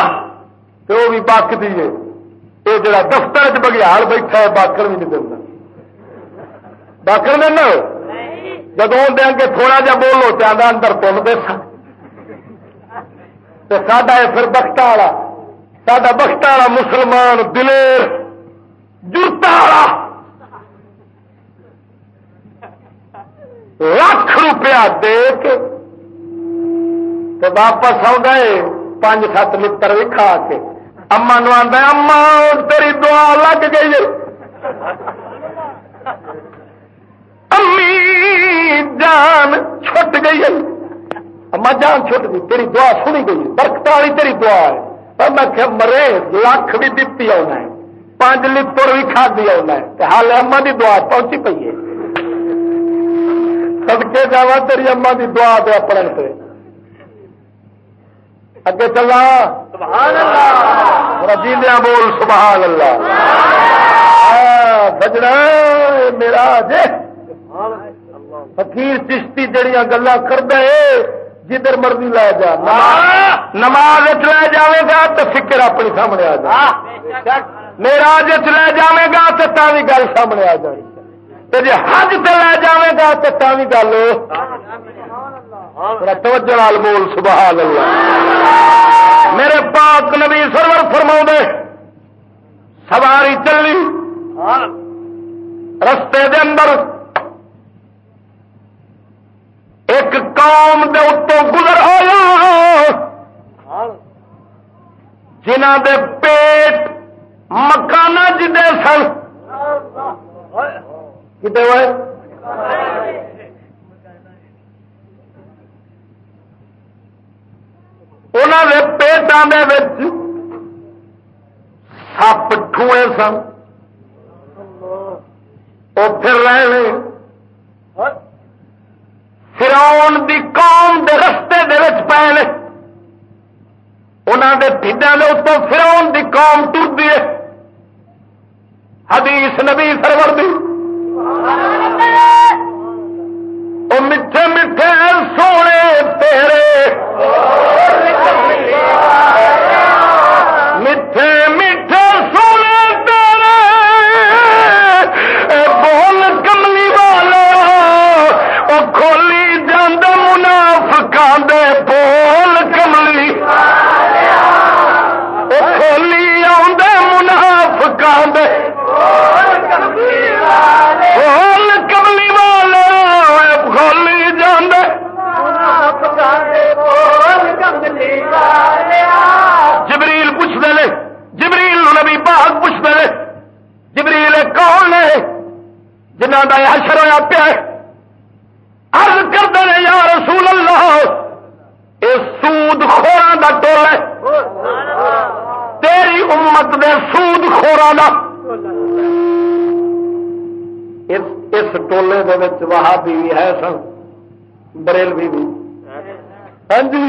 تو وہ بھی بک دیے یہ جڑا دفتر چ بگیال بیٹھا ہے باکر بھی نہیں دینا باکر دینا جب گے تھوڑا جا بولو تو آدھا اندر تم دے ساڈا ہے پھر بخت والا، ساڈا بخت والا مسلمان دلیر جرتا والا۔ لاکھ روپیہ دے کے تو واپس آ گئے، پانچ سات لتر بھی کھا کے۔ اما نو آدھا اما تیری دعا لگ گئی امی جان چھٹ گئی اما جان چھٹ گئی تیری دعا سنی گئی برکت والی تیری دعا ہے۔ میں کہ مرے لاکھ بھی دتی آنا ہے پانچ لتر بھی کھا دی آنا ہے حال اما دی دعا پہنچی پی ہے۔ سب کے جا تیری اما دی دعا دے اپنے سے اگے چلا۔ رجیدیا بول سبحان اللہ۔ بجنا میرا جے فقیر چشتی جڑیاں گلا کر دے جدھر مرضی لے جا نماز لے جائے گا تو فکر اپنی سامنے آ جائے میرا لے جائے گا تو بھی گل سامنے آ جائے جی حج سے لے جائے گا تو بھی گل توجہ بول سبحان اللہ میرے پاک نبی سرور فرما سواری چلی رستے دے اندر ایک قوم دے اتوں گزر ہوا جنہ دے پیٹ مکان جدے سن۔ کتنے ہوئے۔ انہوں نے پیٹوں سپ ٹوئے سن۔ وہ پھر رہے۔ فراؤن دی قوم دے رستے دے پے انہوں کے پیڈا نے اتوں فراؤن دی قوم ٹر ہے۔ حدیث نبی سرور دی۔ میٹھے میٹھے سونے تیرے۔ جنہ کا حشر ہوا پیا ارد کرتے ہیں یا رسول اللہ یہ سود خوران کا ٹول ہے۔ تیری امت دے سود خورا اس ٹولے دے وہابی بھی ہے سن، بریلوی بھی۔ ہاں جی۔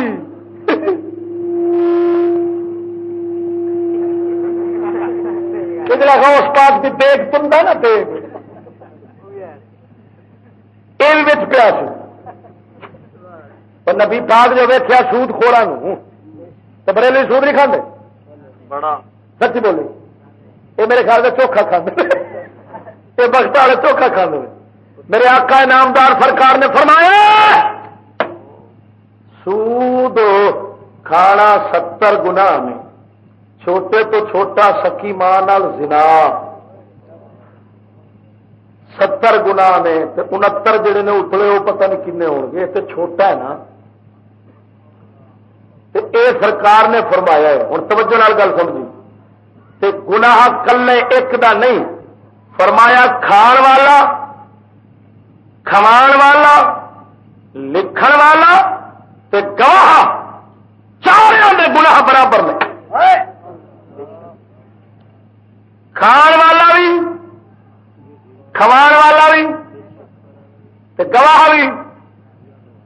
اس پاک کی دیکھ تم نا دیکھ یہ بھی پیا نبی پاک جو ویکیا سود خورا تو بریلی سود نہیں کھانے سچی بولی۔ یہ میرے خیال سے چوکھا کھانے یہ بخت والے چوکھا کھانے میرے آقا انعامدار سرکار نے فرمایا سود کھانا ستر گنا میں چھوٹے تو چھوٹا سکی ماں زنا۔ ستر گنا نے انہتر جڑے نے اتلے وہ پتہ نہیں کنے ہو گے۔ تو چھوٹا ہے نا۔ اے سرکار نے فرمایا ہے۔ ہوں توجہ نال گل سمجھی۔ گناہ کلے ایک دا نہیں۔ فرمایا کھان والا کھوان والا لکھن والا تے گواہ چار گناہ برابر نے۔ کھان والا بھی کھوان والا بھی، تے گواہ بھی،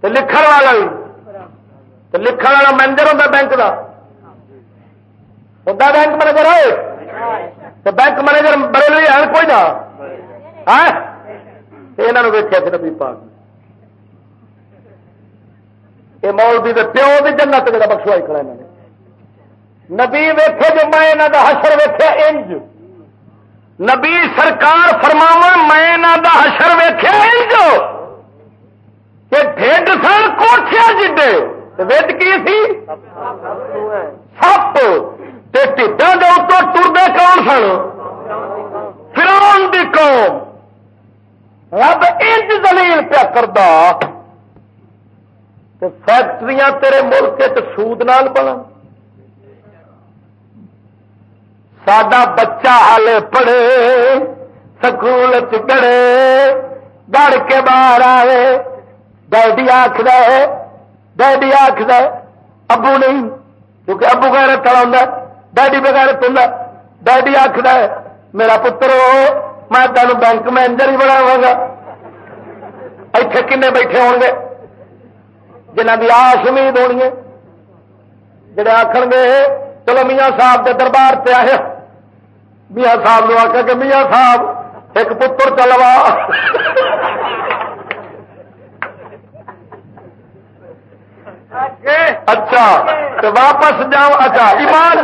تے لکھن والا بھی۔ تے لکھن والا مینیجر ہوتا بینک کا ہوتا بینک مینیجر ہے بینک مینیجر بڑے لوگ ہے کوئی نہ یہاں ویچیا سی نبی پاک یہ مولوی دے پیو کی جنت جگہ بخشوائی کھڑا نے۔ نبی ویکھے جو میں یہاں کا حشر ویکھیا، انج۔ نبی سرکار فرماو میں یہاں کا حشر ویکھیا انج کہ ڈھڈ سن کوٹھیا جڈے ویٹ کی سی سپ۔ ٹھڈا دے اتوں ٹرتے کون سن؟ فرون دی قوم۔ رب انج دلیل پیا کرتا فیکٹری تیرے ملک سود نال بنا۔ سڈا بچہ ہالے پڑھے، سکول چڑے گڑ کے باہر آئے ڈیڈی آخر ڈیڈی آخر ابو نہیں، کیونکہ ابو غیرت چلا ڈیڈی بغیر تم ڈیڈی آخر میرا پتر میں تمہیں بینک مینیجر ہی بناوا گا۔ اتنے کنے بیٹھے ہو گے جنہ کی آس امید ہونی ہے۔ جڑے آخ گے، چلو میاں صاحب کے دربار پہ آئے۔ میاں صاحب نے آخر کہ میاں صاحب، ایک پتر چلوا۔ اچھا تو واپس جاؤ۔ اچھا ایمان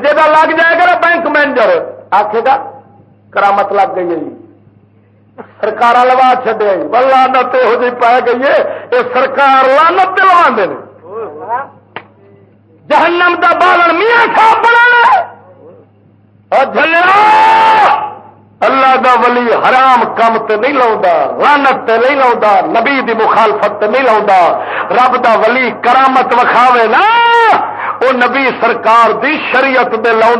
جا لگ جائے گا بینک مینیجر۔ آخے گا، کرامت لگ گئی ہے۔ سرکار لوا چڈیا لانت یہو جی پی گئی ہے۔ یہ سرکار لانت لوا جہنم کا بالن میاں صاحب بنا اور اللہ دا ولی حرام کم تے نہیں لاؤں لانت تے نہیں لاؤں نبی دی مخالفت تے نہیں لاؤں رب دا ولی کرامت وکھاوے نا وہ نبی سرکار دی شریعت دے لا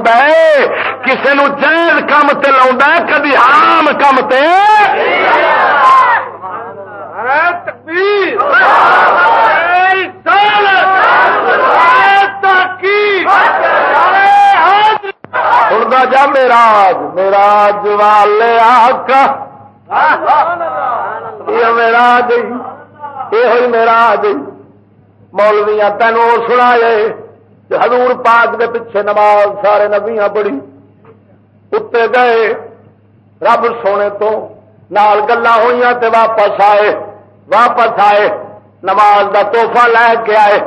کسی نو جائز کام تے لا کدی آم کام تے تکبیر تکبیر سنتا جا میراج میراج والے آکا یہ میراج یہ میراج مولویا تینوں سنا حضور پاک دے پیچھے نماز سارے نبیاں بڑی اتنے گئے، رب سونے تو نال گلا ہوئی تے واپس آئے۔ واپس آئے، نماز دا توحفہ لے کے آئے۔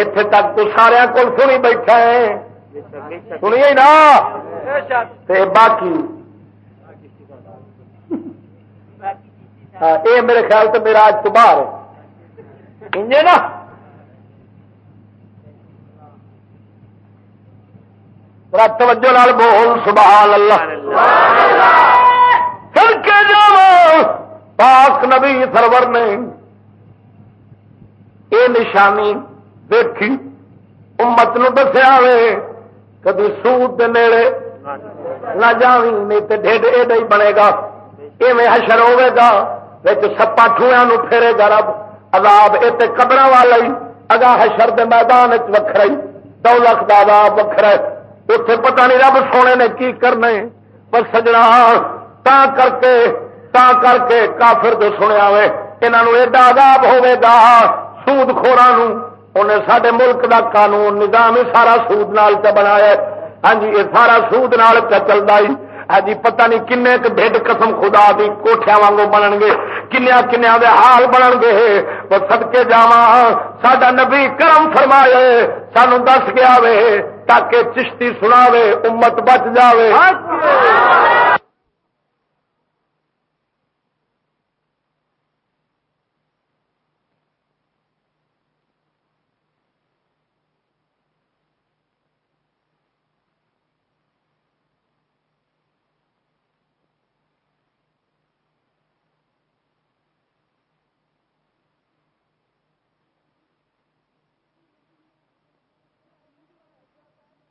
اتے تک تو سارا کول سنی بیٹھا ہے سنیے نا۔ تے باقی ہاں، یہ میرے خیال سے میرا آج تو باہر ہے نا؟ توجہ لال بول، سبحان اللہ۔ چل کے جاؤ، پاک نبی سرور نے یہ نشانی دیکھی، امت نو دسیا کدی سود دے نیڑے نہ جاوی نہیں تو ڈیڈ ایڈا ہی بنے گا۔ ایویں حشر ہوے گا بچ سپا ٹھویا نو پھیرے گا رب۔ عذاب یہ قبر والا ہی۔ اگا حشر دے میدان وکھرا ہی۔ دو لاکھ کا عذاب وکھرا اتے پتہ نہیں رب سونے نے کی کرنے پر سجنا، تا کر کے، تا کر کے کافر تو سنیا وے یہاں ایڈا عذاب ہوے گا۔ سود خورا انہیں سڈے ملک دا قانون، نظام سارا سود نال چ بنایا ہاں جی یہ سارا سود نال چلتا ہی ہاں جی پتہ نہیں کن بھڈ قسم خدا دی کوٹیا وانگو بنن گے کنیا کنیا دے حال بنن گے وہ سدکے جا سڈا نبی کرم فرمائے، سانو دس گیا وے تاکہ چشتی سناوے، امت بچ جاوے۔ ہاں جی۔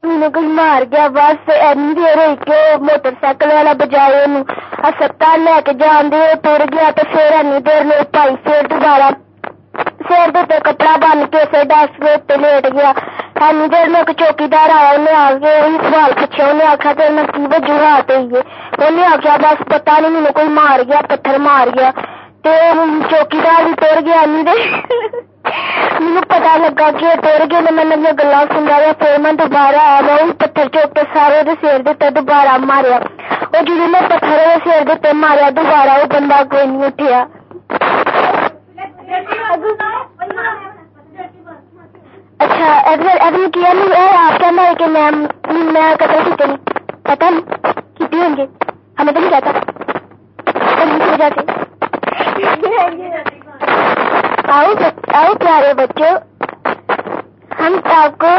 کوئی چوکیدار آیا سوال پوچھا انہیں وجوہات آخیا بس پتا نہیں مجھے کوئی مار گیا پتھر مار گیا چوکیدار بھی تر گیا مجھے پتا لگا کہ میں گلا پھر میں دوبارہ آیا پتھر چوک کے سارے سیر دیتا دوبارہ ماریا اور جی میں پتھر سیر دیتے ماریا دوبارہ وہ بندہ کوئی نہیں اٹھیا اچھا کیا نہیں آپ کہنا ہے کہ میم میں قتل کی پتا نہیں کتنی ہوں گے ہمیں تو نہیں کہتا آؤ سے آؤ پیارے بچوں ہم آپ کو